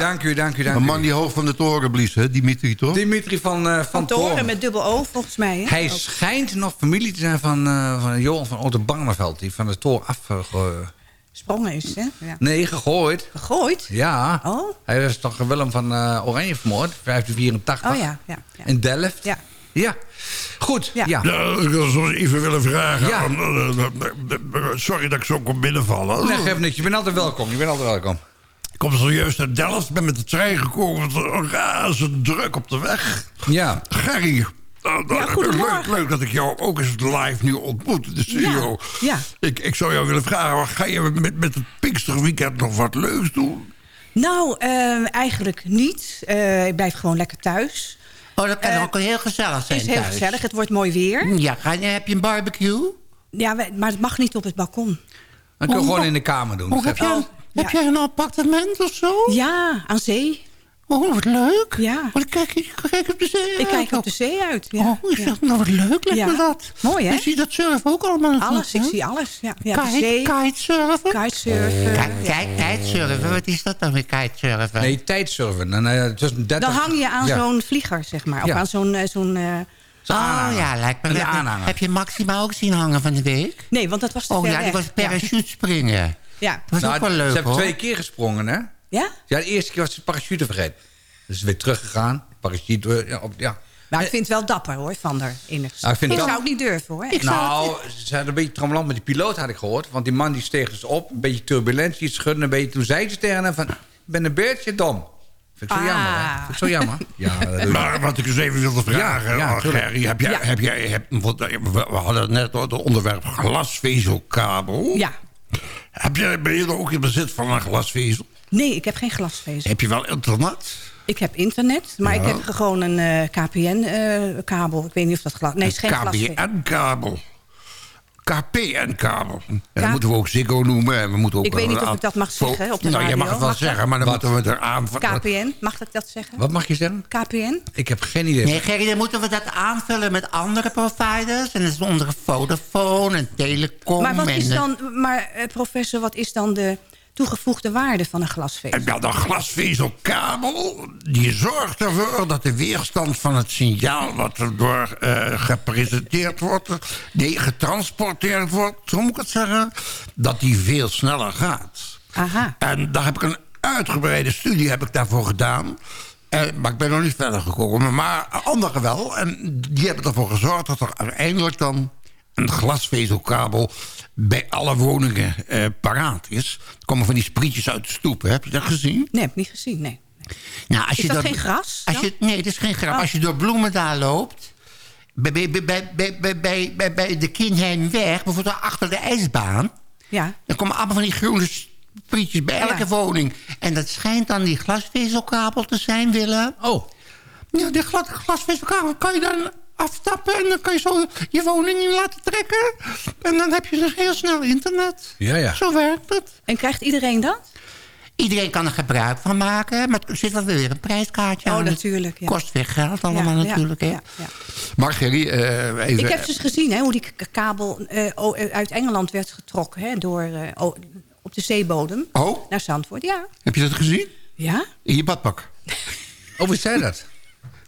dank u, dank u, dank Een man die hoog van de toren blies, hè? Dimitri, toch? Dimitri van, eh, van, Van Toren Toren. met dubbel O, volgens mij. Hè? Hij Ook. schijnt nog familie te zijn van, eh van Johan van Otterbarneveld. Die van de toren afge... Sprongen is, hè? Ja. nee, gegooid. Gegooid? Ja. Oh. Hij was toch Willem van eh, Oranje vermoord, 1584. Oh ja, ja. ja. In Delft. Ja. Ja. Goed, ja. Ja. Ik zou zo even willen vragen. Ja. eh, eh, eh, sorry dat ik zo kom binnenvallen. Nee, geef niks. Je bent altijd welkom. Je bent altijd welkom. Ik kom zojuist uit Delft, ben met de trein gekomen. Het razend druk op de weg. Ja. Gerry, nou, nou, Ja, leuk, leuk dat ik jou ook eens live nu ontmoet in de studio. ja. Ik, ik zou jou willen vragen, ga je met, met het Pinksterweekend nog wat leuks doen? Nou, eh, eigenlijk niet. Eh, ik blijf gewoon lekker thuis. Oh, dat kan Eh, ook heel gezellig Het zijn is heel thuis. gezellig. Het wordt mooi weer. Ja, ga je, heb je een barbecue? Ja, maar het mag niet op het balkon. Dan kun je Oh, gewoon in de kamer doen. Oh, heb, Oh, heb jij een appartement of zo? Ja, aan zee. Oh, wat leuk. Ja. Oh, dan kijk je kijk op de zee Ik uit kijk op de zee uit. Ja. Oh, ik ja. zeg, nou wat leuk lijkt Ja. me dat. Mooi, hè? Je ziet dat surfen ook allemaal. Alles, ik zie alles. Ja, ja Kite, zee, kitesurfen? kitesurfen. Kijk, kijk, kitesurfen. Wat is dat dan weer kitesurfen? Nee, tijdsurfen. Dan, eh, tussen 30 Dan hang je aan Ja. zo'n vlieger, zeg maar. Of Ja. aan zo'n... eh, zo'n eh, Zo'n Oh ja, lijkt me Een leuk. aanhanger. Heb je Maxima ook zien hangen van de week? Nee, want dat was te Oh ver ja, die weg. was parachute springen. Ja. Dat was Nou, ook wel leuk Ze hebben twee keer gesprongen, hè? Ja? Ja, de eerste keer was ze parachute vergeten. Dus weer teruggegaan. Parachute, eh, ja. Op, ja. Maar ik vind het wel dapper, hoor, van haar enigszins. Nou, ik zou het niet durven, hoor. Ik zou Nou, ze hadden een beetje trammeland met die piloot, had ik gehoord. Want die man die steeg dus op, een beetje turbulentie, iets schudden een beetje. Toen zei ze tegen hem van, ik ben een beetje dom. Vind ik zo Ah. jammer, hè? Vind ik zo jammer. Ja. Maar wat ik eens even wilde vragen, Ja, ja, heb jij, Ja. heb jij heb, eh, we hadden net het onderwerp glasvezelkabel. Ja. Heb jij, ben je er ook in bezit van een glasvezel? Nee, ik heb geen glasvezel. Heb je wel internet? Ik heb internet, maar Ja. ik heb gewoon een eh, KPN-kabel. ik weet niet of dat glas... Nee, het is geen glasvezel. KPN-kabel. En dat moeten we ook Ziggo noemen. En we moeten ook Ik weet niet of ik dat mag zeggen op de Nou, mag het wel Mag dat? zeggen, maar dan Wat? moeten we er aan... KPN, mag ik dat zeggen? Wat mag je zeggen? KPN? Ik heb geen idee. Nee, Gerry, dan moeten we dat aanvullen met andere providers. En dat is onder Vodafone en Telecom. Maar, wat en, is eh, dan, maar eh, professor, wat is dan de toegevoegde waarde van een glasvezel? Wel de glasvezelkabel, die zorgt ervoor dat de weerstand van het signaal... wat er door eh, gepresenteerd wordt, nee, getransporteerd wordt, zo moet ik het zeggen... dat die veel sneller gaat. Aha. En daar heb ik een uitgebreide studie heb ik daarvoor gedaan... Eh, maar ik ben nog niet verder gekomen. Maar anderen wel. En die hebben ervoor gezorgd dat er uiteindelijk dan een glasvezelkabel bij alle woningen eh, paraat is. Er komen van die sprietjes uit de stoep. hè. Heb je dat gezien? Nee, heb ik niet gezien, nee. Nou, als Is je dat geen gras Als je, nee, dat is geen grap. Oh. Als je door Bloemendaal loopt... Bij, bij, bij, bij, bij, bij, de Kinheimweg, bijvoorbeeld achter de ijsbaan... Ja. dan komen allemaal van die groene sprietjes bij elke Ja. woning. En dat schijnt dan die glasvezelkabel te zijn, Willem. Oh. Ja, die gla- glasvezelkabel kan je dan aftappen... en dan kan je zo je woning in laten trekken. En dan heb je dus heel snel internet. Ja, ja. Zo werkt het. En krijgt iedereen dat? Iedereen kan er gebruik van maken, maar er zit wel weer een prijskaartje Oh, aan. Natuurlijk, ja. Kost weer geld allemaal Ja, natuurlijk, hè? ja, ja. Maar Gerry, eh, even... Ik heb dus gezien hè, hoe die kabel eh, eh, uit Engeland werd getrokken... Hè, door, eh, op de zeebodem Oh, naar Zandvoort. Ja. heb je dat gezien? Ja? In je badpak? Oh, wie zei dat?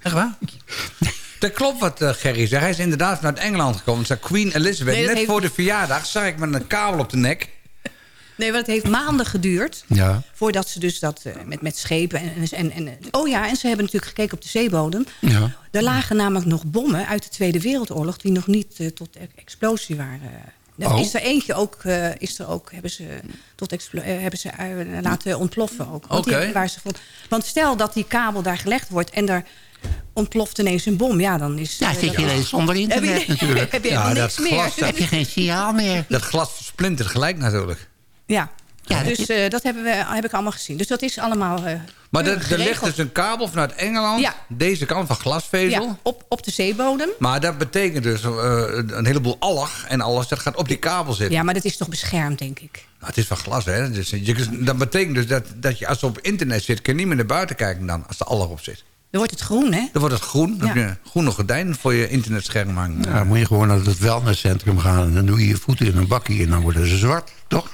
Echt waar? Dat klopt wat eh, Gerry zegt. Hij is inderdaad vanuit Engeland gekomen. Het Queen Elizabeth. Nee, Net heeft- voor de verjaardag zag ik met een kabel op de nek. Nee, want het heeft maanden geduurd... Ja. voordat ze dus dat eh, met, met schepen... En, en, en, oh ja, en ze hebben natuurlijk gekeken op de zeebodem. Ja. Er lagen namelijk nog bommen uit de Tweede Wereldoorlog... die nog niet eh, tot e- explosie waren. Oh. is er eentje ook, eh, is er ook hebben ze, tot eh, hebben ze eh, laten ontploffen ook. Want, die- waar ze vond, want stel dat die kabel daar gelegd wordt... en daar ontploft ineens een bom, ja, dan is... Ja, eh, zit je dat- ineens zonder internet heb je, natuurlijk. heb je Ja, helemaal dat niks meer. glas, heb je geen signaal meer. Dat glas versplintert gelijk natuurlijk. Ja, Ja, dus dat- eh, dat hebben we, heb ik allemaal gezien. Dus dat is allemaal eh, Maar er, er ligt dus een kabel vanuit Engeland. Ja. Deze kant van glasvezel. ja, op, op de zeebodem. Maar dat betekent dus eh, een heleboel alg en alles. Dat gaat op die kabel zitten. Ja, maar dat is toch beschermd, denk ik. Nou, het is van glas, hè. Dus je, dat betekent dus dat, dat je als je op internet zit... kun je niet meer naar buiten kijken dan, als de alg op zit. Dan wordt het groen, hè? Dan wordt het groen. Dan Ja. heb je groene gordijn voor je internetscherm hangen. Ja, dan moet je gewoon naar het wellnesscentrum gaan... en dan doe je je voeten in een bakkie en dan worden ze zwart, toch?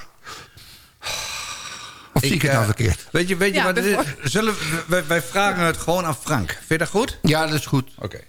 Of zie ik het eh, nou verkeerd? Weet je, weet je Ja, wat is? Zullen, we- wij, wij vragen het gewoon aan Frank. Vind je dat goed? Ja, dat is goed. Oké.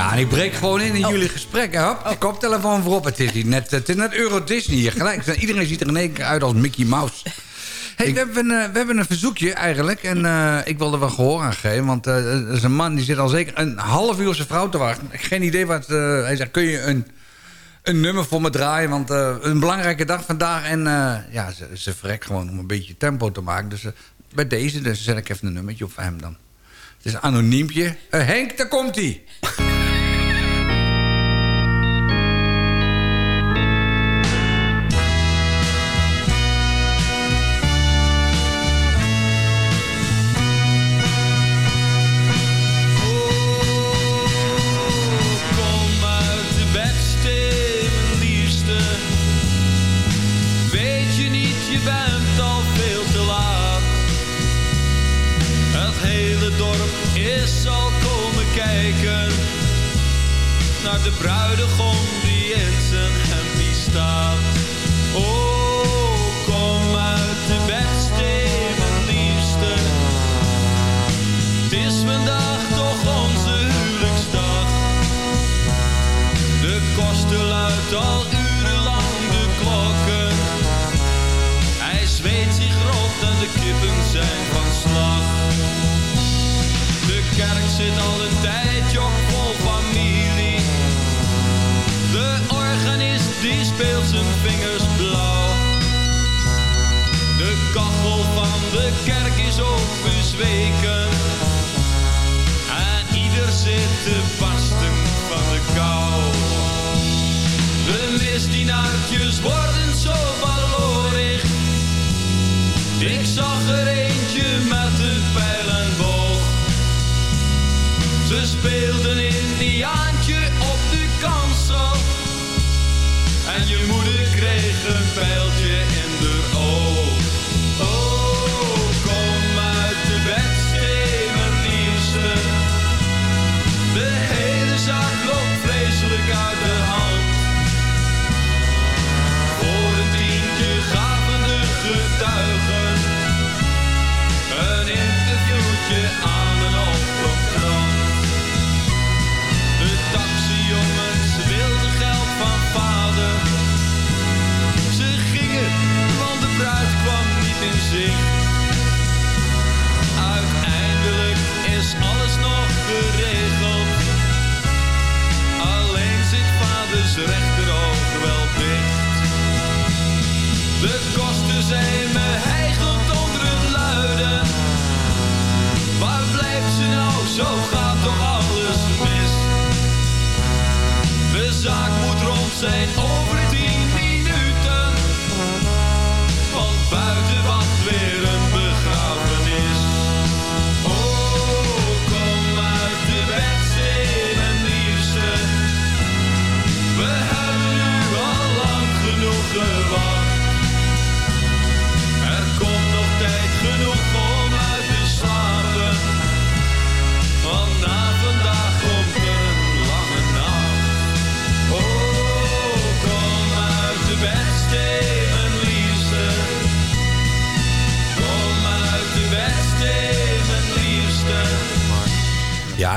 Ja, en ik breek gewoon in in jullie gesprekken. Hop, de koptelefoon voorop. Het is, net, het is net Euro Disney hier. Gelijk, iedereen ziet er in één keer uit als Mickey Mouse. Hey, we, hebben, een, eh, we hebben een verzoekje eigenlijk. En eh, ik wilde wel gehoor aan geven. Want eh, er is een man die zit al zeker een half uur op zijn vrouw te wachten. Ik geen idee wat... hij zegt, kun je een, een nummer voor me draaien? Want een belangrijke dag vandaag. En ja, ze, ze verrekt gewoon om een beetje tempo te maken. Dus bij deze dus zet ik even een nummertje op voor hem dan. Het is een anoniempje. Henk, daar komt de bruidegom die in zijn hempie staat. Oh, kom uit de bedstee, mijn liefste. Het is vandaag toch onze huwelijksdag. De kosten luidt al urenlang de klokken. Hij zweet zich rot en de kippen zijn van slag. De kerk zit al die speelt zijn vingers blauw. De kachel van de kerk is ook bezweken.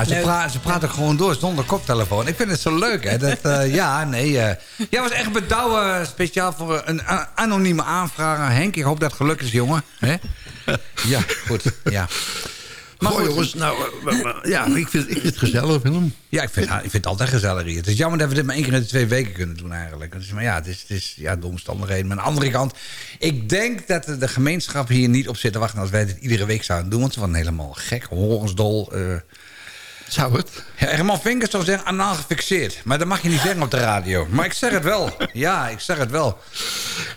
Ja, ze, Leuk. pra ze praten gewoon door zonder koptelefoon. Ik vind het zo leuk, hè. Dat, eh, ja, nee. eh jij was echt bedouwen speciaal voor een anonieme aanvrager. Henk, ik hoop dat het gelukt is, jongen. Hè? Ja, goed. Ja. Maar Goh, goed. jongens, nou, eh, eh, ja, ik vind, ik vind het gezellig, Willem. Ja, ik vind, ik vind het altijd gezellig hier. Het is jammer dat we dit maar één keer in de twee weken kunnen doen eigenlijk. Dus, maar ja, het is, het is ja, de omstandigheden. Maar aan de andere kant, ik denk dat de, gemeenschap hier niet op zit te wachten... als wij dit iedere week zouden doen. Want ze waren helemaal gek, horensdol. eh Zou het? Ja, Herman Vinkers zou zeggen anaal gefixeerd. Maar dat mag je niet zeggen op de radio. Maar ik zeg het wel. Ja, ik zeg het wel.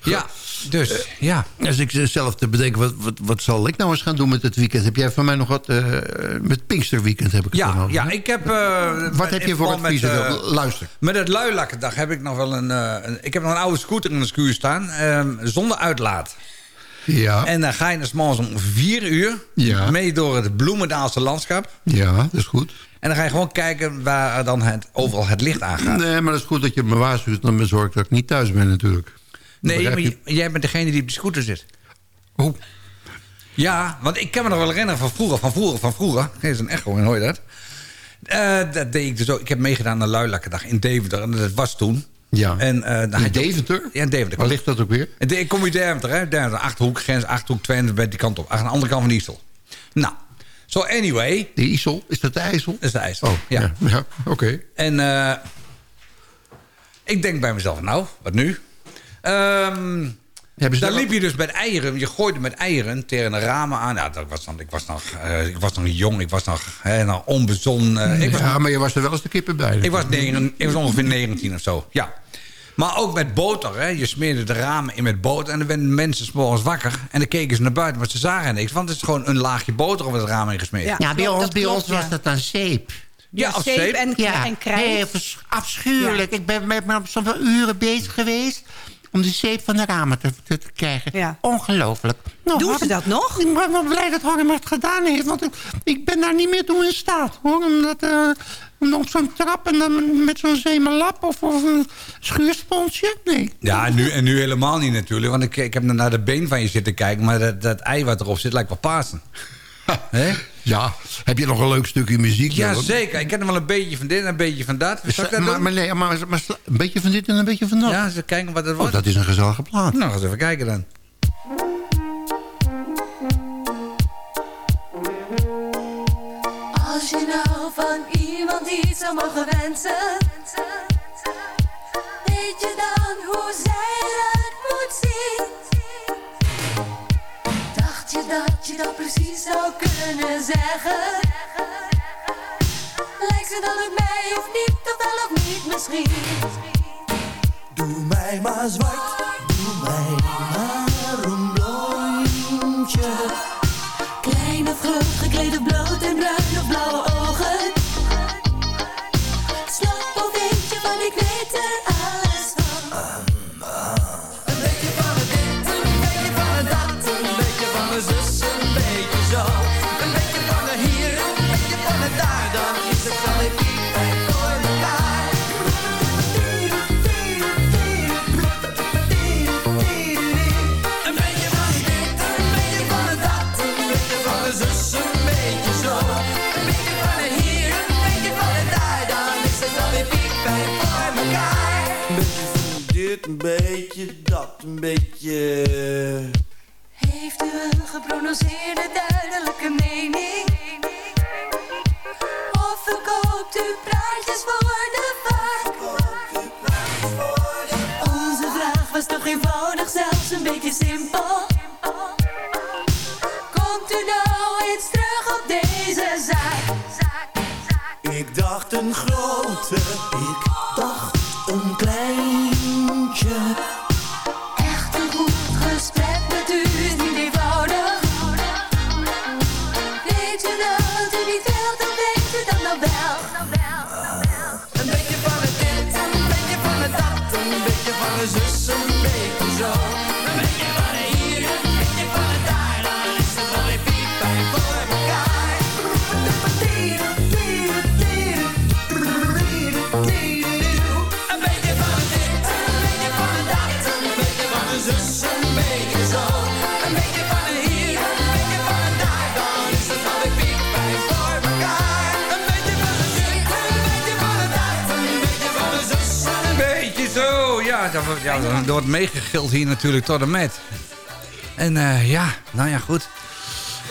Ja, dus, ja. Als ik zelf te bedenken, wat, wat, wat zal ik nou eens gaan doen met het weekend? Heb jij van mij nog wat... eh, met Pinksterweekend heb ik het Ja, over, ja, ik heb... eh, Wat heb je voor advies? met, eh, Luister. Met het luilakkendag heb ik nog wel een, een... Ik heb nog een oude scooter in de schuur staan. ehm, zonder uitlaat. Ja, En dan ga je naar morgens om vier uur... Ja. mee door het Bloemendaalse landschap. ja, dat is goed. En dan ga je gewoon kijken waar dan het, overal het licht aangaat. Nee, maar dat is goed dat je me waarschuwt. Dan bezorg ik dat ik niet thuis ben natuurlijk. Nee, maar je? jij bent degene die op de scooter zit. Oh, Ja, want ik kan me nog wel herinneren van vroeger, van vroeger, van vroeger. Dat is een echo, hoor je dat? Eh, dat deed ik dus ook. Ik heb meegedaan aan de Luilakkendag in Deventer. En dat was toen. Ja. En, eh, In had Deventer? Ja, in Deventer. Waar ligt dat ook weer? En de- Ik kom uit Deventer, hè. Deventer, Achterhoek, grens, Achterhoek, Twente, bij die kant op. Aan de andere kant van IJssel. Nou, so anyway. De IJssel? Is dat de IJssel? Dat is de IJssel, Oh, ja. ja. ja, Oké. En eh, ik denk bij mezelf, nou, wat nu? Hebben ze daar liep je dus met eieren. Je gooide met eieren tegen de ramen aan. Ja, dat was dan, ik, was nog, eh, ik was nog jong, ik was nog, hè, nog onbezon. ik was ja, maar je was er wel eens de kippen bij. ik was, negen, ik was ongeveer 19 of zo, ja. Maar ook met boter, hè. Je smeerde de ramen in met boter... en dan werden mensen 's morgens wakker... en dan keken ze naar buiten, maar ze zagen niks. Want het is gewoon een laagje boter over het raam ingesmeerd. Ja. Ja, bij ons, bij was dat dan zeep. Ja, of zeep, zeep. en, Ja, en krijt. vers- afschuwelijk. Ik ben met me soms wel uren bezig geweest... om de zeep van de ramen te, te, te krijgen. Ja. Ongelooflijk. Nou, Doen ze dat nog? Ik ben wel blij dat Harm het gedaan heeft. Want ik, ik ben daar niet meer toe in staat. Hoor. Omdat, eh, om op zo'n trap en dan met zo'n zemelap of, of een schuursponsje. Nee. Ja, nu, en nu helemaal niet natuurlijk. Want ik, ik heb naar de been van je zitten kijken... maar dat, dat ei wat erop zit lijkt wel Pasen. Ja, heb je nog een leuk stukje muziek? Ja, zeker. Ik ken wel een beetje van dit en een beetje van dat. Zal ik dat maar, doen? maar, nee, maar, maar een beetje van dit en een beetje van dat. Ja, eens kijken wat het oh, wordt. dat is een gezellige plaat. Nou, eens even kijken dan. Als je nou van iemand iets zou mogen wensen, dat je dat precies zou kunnen zeggen? Lijkt ze dan op mij of niet, of wel of niet misschien? Doe mij maar zwart, doe mij maar een blondje. Een beetje dat, een beetje... Heeft u een geprononceerde duidelijke mening? Of verkoopt u praatjes voor de vaak? Onze vraag was toch eenvoudig, zelfs een beetje simpel. Ja. Dat, er wordt meegegild hier natuurlijk tot en met. En eh, ja, nou ja, goed.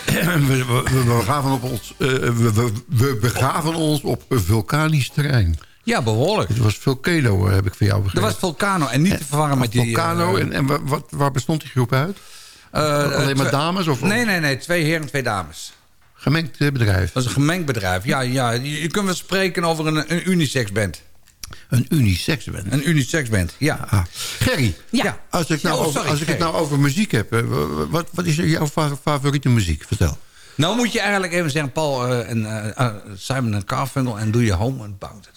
we, we, we begaven op ons, eh, we, we, we begaven ons op een vulkanisch terrein. Ja, behoorlijk. Het was Vulcano, eh, heb ik van jou Er begrepen. was Volcano en niet te verwarren met die... Vulcano, eh, en, en wa- wat, waar bestond die groep uit? eh, Alleen maar dames? Of Nee, nee, nee. Twee heren en twee dames. Gemengd bedrijf. Dat is een gemengd bedrijf. Ja, ja. Je, je kunt wel spreken over een, een unisex band. Een unisex band. Een unisex band, ja. Ah. Gerry, Ja. als ik, nou Ja, oh, over, als ik het nou over muziek heb... eh, wa- wat, wat is jouw fa- favoriete muziek? Vertel. Nou moet je eigenlijk even zeggen, Paul eh, en eh, Simon en Carfunkel... en doe je home and bound.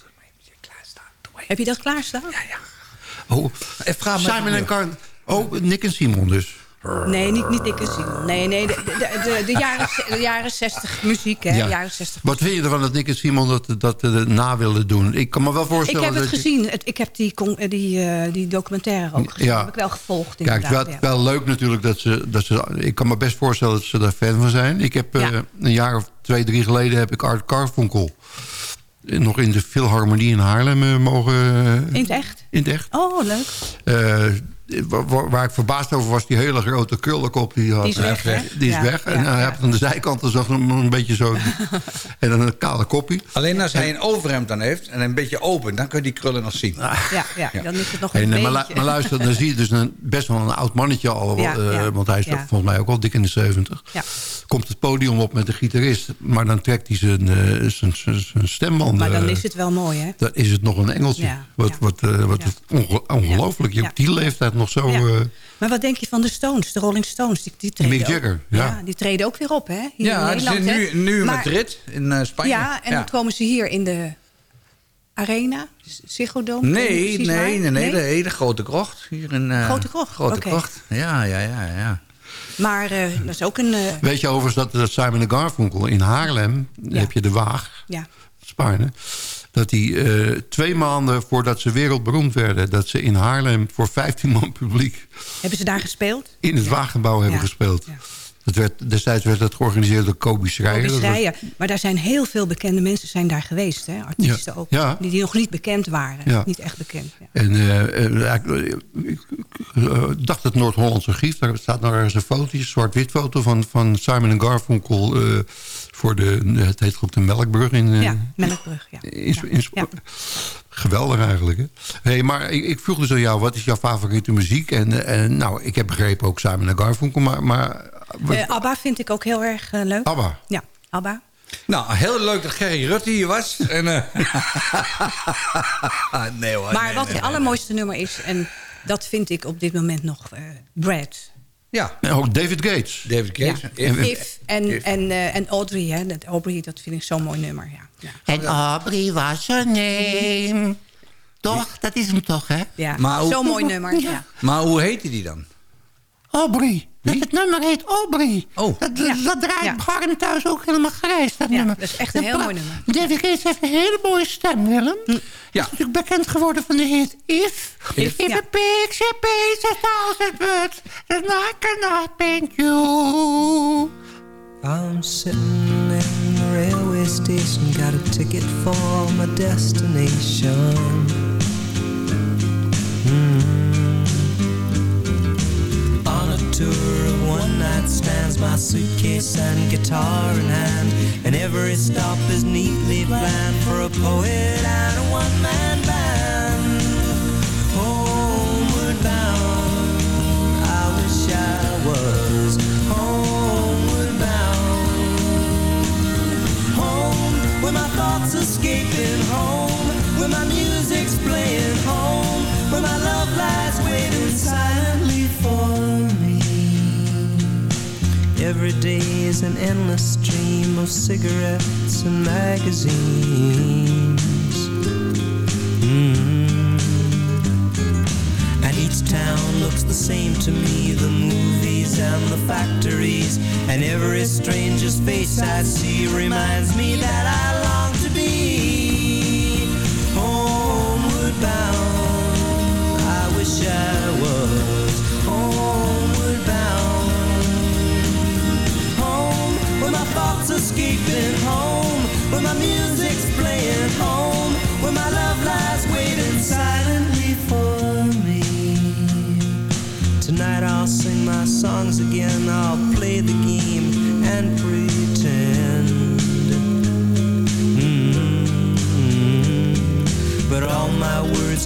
Heb je dat klaarstaan? Oh, Eh, vraag me Simon en Car... Oh, Nick en Simon dus. Nee, niet, niet en Simon. Nee, nee, de, de, de, de jaren, de jaren 60 muziek, hè? Ja. Jaren 60 Wat vind je ervan dat Nick en Simon dat, dat eh, na willen doen? Ik kan me wel Ik voorstellen... heb het dat gezien. Het- Ik heb die, eh, die, eh, die documentaire ook gezien. Ja. heb ik wel gevolgd Kijk, wel, ja. wel leuk natuurlijk dat ze, dat ze... Ik kan me best voorstellen dat ze daar fan van zijn. Ik heb Ja. een jaar of twee, drie geleden heb ik Art Carfunkel nog in de Philharmonie in Haarlem mogen... In het echt? In het echt. Oh, leuk. Eh, wa- wa- waar ik verbaasd over was, die hele grote krullenkop die hij had. Die is weg? Die is Ja, weg. En ja, hij ja. heeft aan de zijkant dus nog een, een beetje zo... en dan een kale koppie. Alleen als hij een overhemd dan heeft en een beetje open... dan kun je die krullen nog zien. Ja, ja, dan is het nog En, een maar, beetje. lu- maar luister, dan zie je dus een, best wel een oud mannetje al. Ja, eh, ja, want hij is ja. toch volgens mij ook al dik in de 70. Ja. Komt het podium op met de gitarist. Maar dan trekt hij zijn, eh, zijn, zijn, zijn stembanden. Maar dan eh, is het wel mooi, hè? Dan is het nog een engeltje. Ja, wat wat, eh, wat ongelooflijk. Je Ja. op die leeftijd nog zo... Ja. eh, Maar wat denk je van de Stones, de Rolling Stones? Die, die treden Mick ook- Jagger, ja. Die treden ook weer op, hè? Hier Ja, in ze Nederland, nu, nu in Maar- Madrid, in eh, Spanje. Ja, en dan komen ze hier in de Arena, Ziggo Dome. Nee, nee, nee, nee, de hele grote krocht. Hier in, eh, Grote krocht, Grote oké. krocht, ja, ja, ja, ja. Maar eh, dat is ook een... eh, Weet je overigens dat, dat Simon Garfunkel in Haarlem... heb je de Waag, ja. Spanje... dat die eh, twee maanden voordat ze wereldberoemd werden... dat ze in Haarlem voor 15 man publiek... Hebben ze daar gespeeld? in het Wagengebouw hebben Ja. gespeeld. Dat werd, destijds werd dat georganiseerd door Kobe Schreier. Was- Schreier. Maar daar zijn heel veel bekende mensen zijn daar geweest, hè? Artiesten Ja, ook. ja. Die, die nog niet bekend waren. Ja. Niet echt bekend. Ja. En eh, eh, ik, dacht het Noord-Hollandse Archief. Daar staat nog ergens een foto, een zwart-wit foto van, van Simon Garfunkel... voor de, het heet op de Melkbrug in, eh, Ja, Melkbrug, ja. in, in- Geweldig eigenlijk. Hè? Hey, maar ik, ik vroeg dus aan jou, wat is jouw favoriete muziek? En, eh, en nou, ik heb begrepen ook Simon Garfunkel, maar... maar wat- Eh, ABBA vind ik ook heel erg leuk. ABBA? Ja, ABBA. Nou, heel leuk dat Gerry Rutte hier was. En, eh, nee hoor. maar nee, wat nee, het allermooiste nummer is... en dat vind ik op dit moment nog eh Brad. Ja. En ook David Gates. David Gates. Ja. If. If en, En, eh, en Audrey, hè. Dat, Audrey, dat vind ik zo'n mooi nummer, ja. ja. En Aubrey was her name. Toch? Dat is hem toch, hè? Ja, zo'n mooi nummer. Ja. Maar hoe heette die dan? Aubrey. Dat het nummer heet Aubrey. Oh. Dat, dat, Ja. dat draait Ja. Harm thuis ook helemaal grijs, dat Ja, nummer. dat is echt een En heel mooi nummer. David Gates heeft een hele mooie stem, Willem. Ja. Is natuurlijk bekend geworden van de hit If. If, ja. a picture paints a thousand words, then I cannot paint you. I'm sitting in the railway station, got a ticket for my destination. Mm. Tour of one night stands, my suitcase and guitar in hand, and every stop is neatly planned for a poet and a one man band. Is an endless stream of cigarettes and magazines. Mm. And each town looks the same to me The movies and the factories And every stranger's face I see Reminds me that I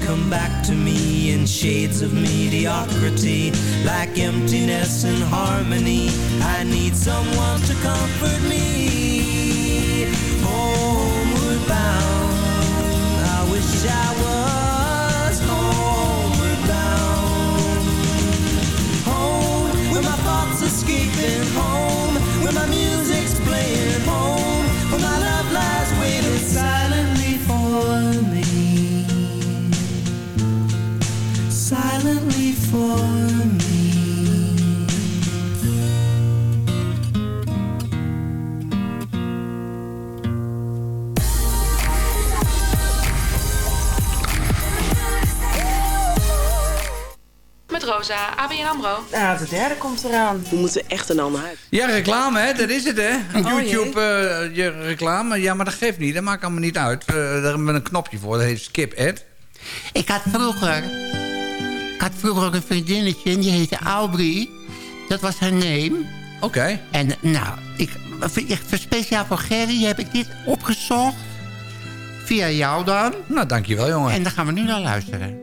come back to me in shades of mediocrity Like emptiness and harmony. I need someone to comfort me. Homeward bound I wish I was homeward bound. Home, where my thoughts escaping home Rosa, ABN AMRO. Nou, de derde komt eraan. We moeten echt een ander huis. Ja, reclame, hè? Dat is het, hè? Oh, YouTube, eh, je reclame. Ja, maar dat geeft niet. Dat maakt allemaal niet uit. Eh, daar hebben we een knopje voor. Dat heet Skip Ad. Ik had vroeger... Ik had vroeger ook een vriendinnetje en die heette Aubrey. Dat was haar name. Oké. En nou, ik, voor speciaal voor Gerry heb ik dit opgezocht. Via jou dan. Nou, dankjewel, jongen. En daar gaan we nu naar luisteren.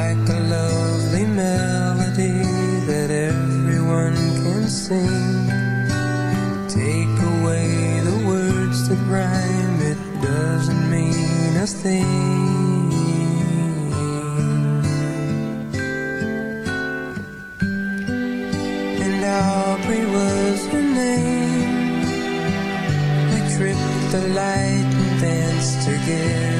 like a lovely melody that everyone can sing. Take away the words that rhyme, it doesn't mean a thing. And Aubrey was her name. We tripped the light and danced together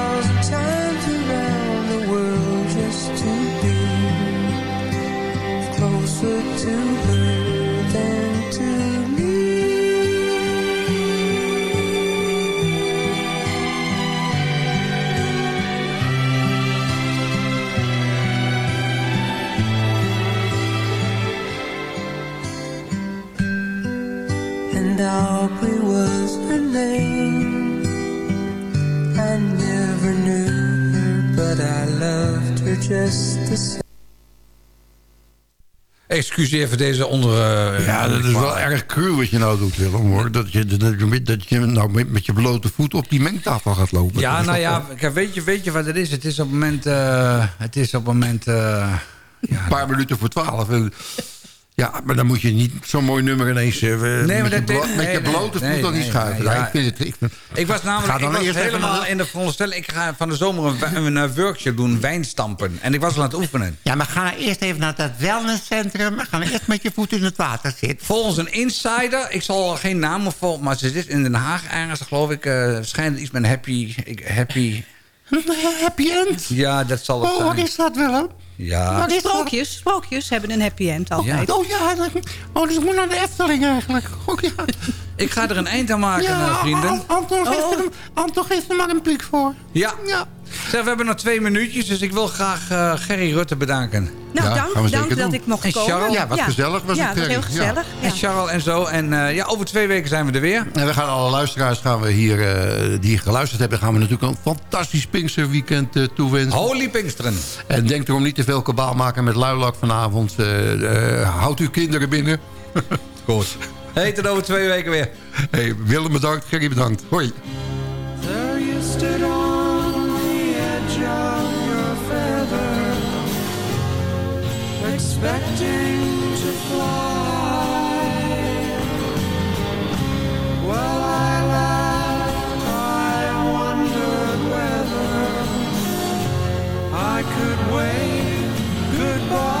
just the same. Excuseer voor deze onder... eh, Ja, dat is wel erg cruel wat je nou doet, Willem, hoor. Dat je, dat je, dat je nou met, met je blote voet op die mengtafel gaat lopen. Ja, nou ja, kijk, weet je, weet je wat het is? Het is op het moment... eh, het is op het moment... eh, Een paar minuten voor twaalf. En- Ja, maar dan moet je niet zo'n mooi nummer ineens... eh, maar met, je, dat- blo- nee, met je nee, blote nee, voet dan niet nee, schuiven. nee, Ja, ja. ik vind het... Ik, Ik was Ga namelijk ik was helemaal naar- in de veronderstelling... ik ga van de zomer een, een, eh, workshop doen, wijnstampen. En ik was al aan het oefenen. Ja, maar ga nou eerst even naar dat wellnesscentrum. Ga nou eerst met je voet in het water zitten. Volgens een insider, ik zal geen naam of vol, maar ze zit in Den Haag ergens, geloof ik. eh schijnt iets met happy... Happy Happy end? ja, dat zal het Oh, wat zijn. is dat, Willem? Ja. Maar sprookjes, sprookjes hebben een happy end altijd. Oh ja, oh, dus ik moet naar de Efteling eigenlijk. Oh ja. Ik ga er een eind aan maken, ja, eh, vrienden. An- Anton, geeft Oh. er, Anton geeft er maar een piek voor. Ja. Ja. Zeg, we hebben nog twee minuutjes, dus ik wil graag eh, Gerry Rutte bedanken. Nou, Ja, dank, gaan we dank zeker dat doen. ik mocht En komen. Charles? Ja, wat gezellig was ja, het, was heel. Ja. gezellig. Ja. En Charles en zo. En eh, ja, over twee weken zijn we er weer. En we gaan alle luisteraars gaan we hier, eh, die geluisterd hebben... gaan we natuurlijk een fantastisch Pinksterweekend eh toewensen. Holy Pinksteren. En denk erom niet te veel kabaal maken met luilak vanavond. Houd uw kinderen binnen. Goed. Hey, tot over twee weken weer. Hey, Willem bedankt, Gerry bedankt. Hoi. There you stood on the edge of your feather, expecting to fly. Well, I laughed, I wondered whether I could wave goodbye,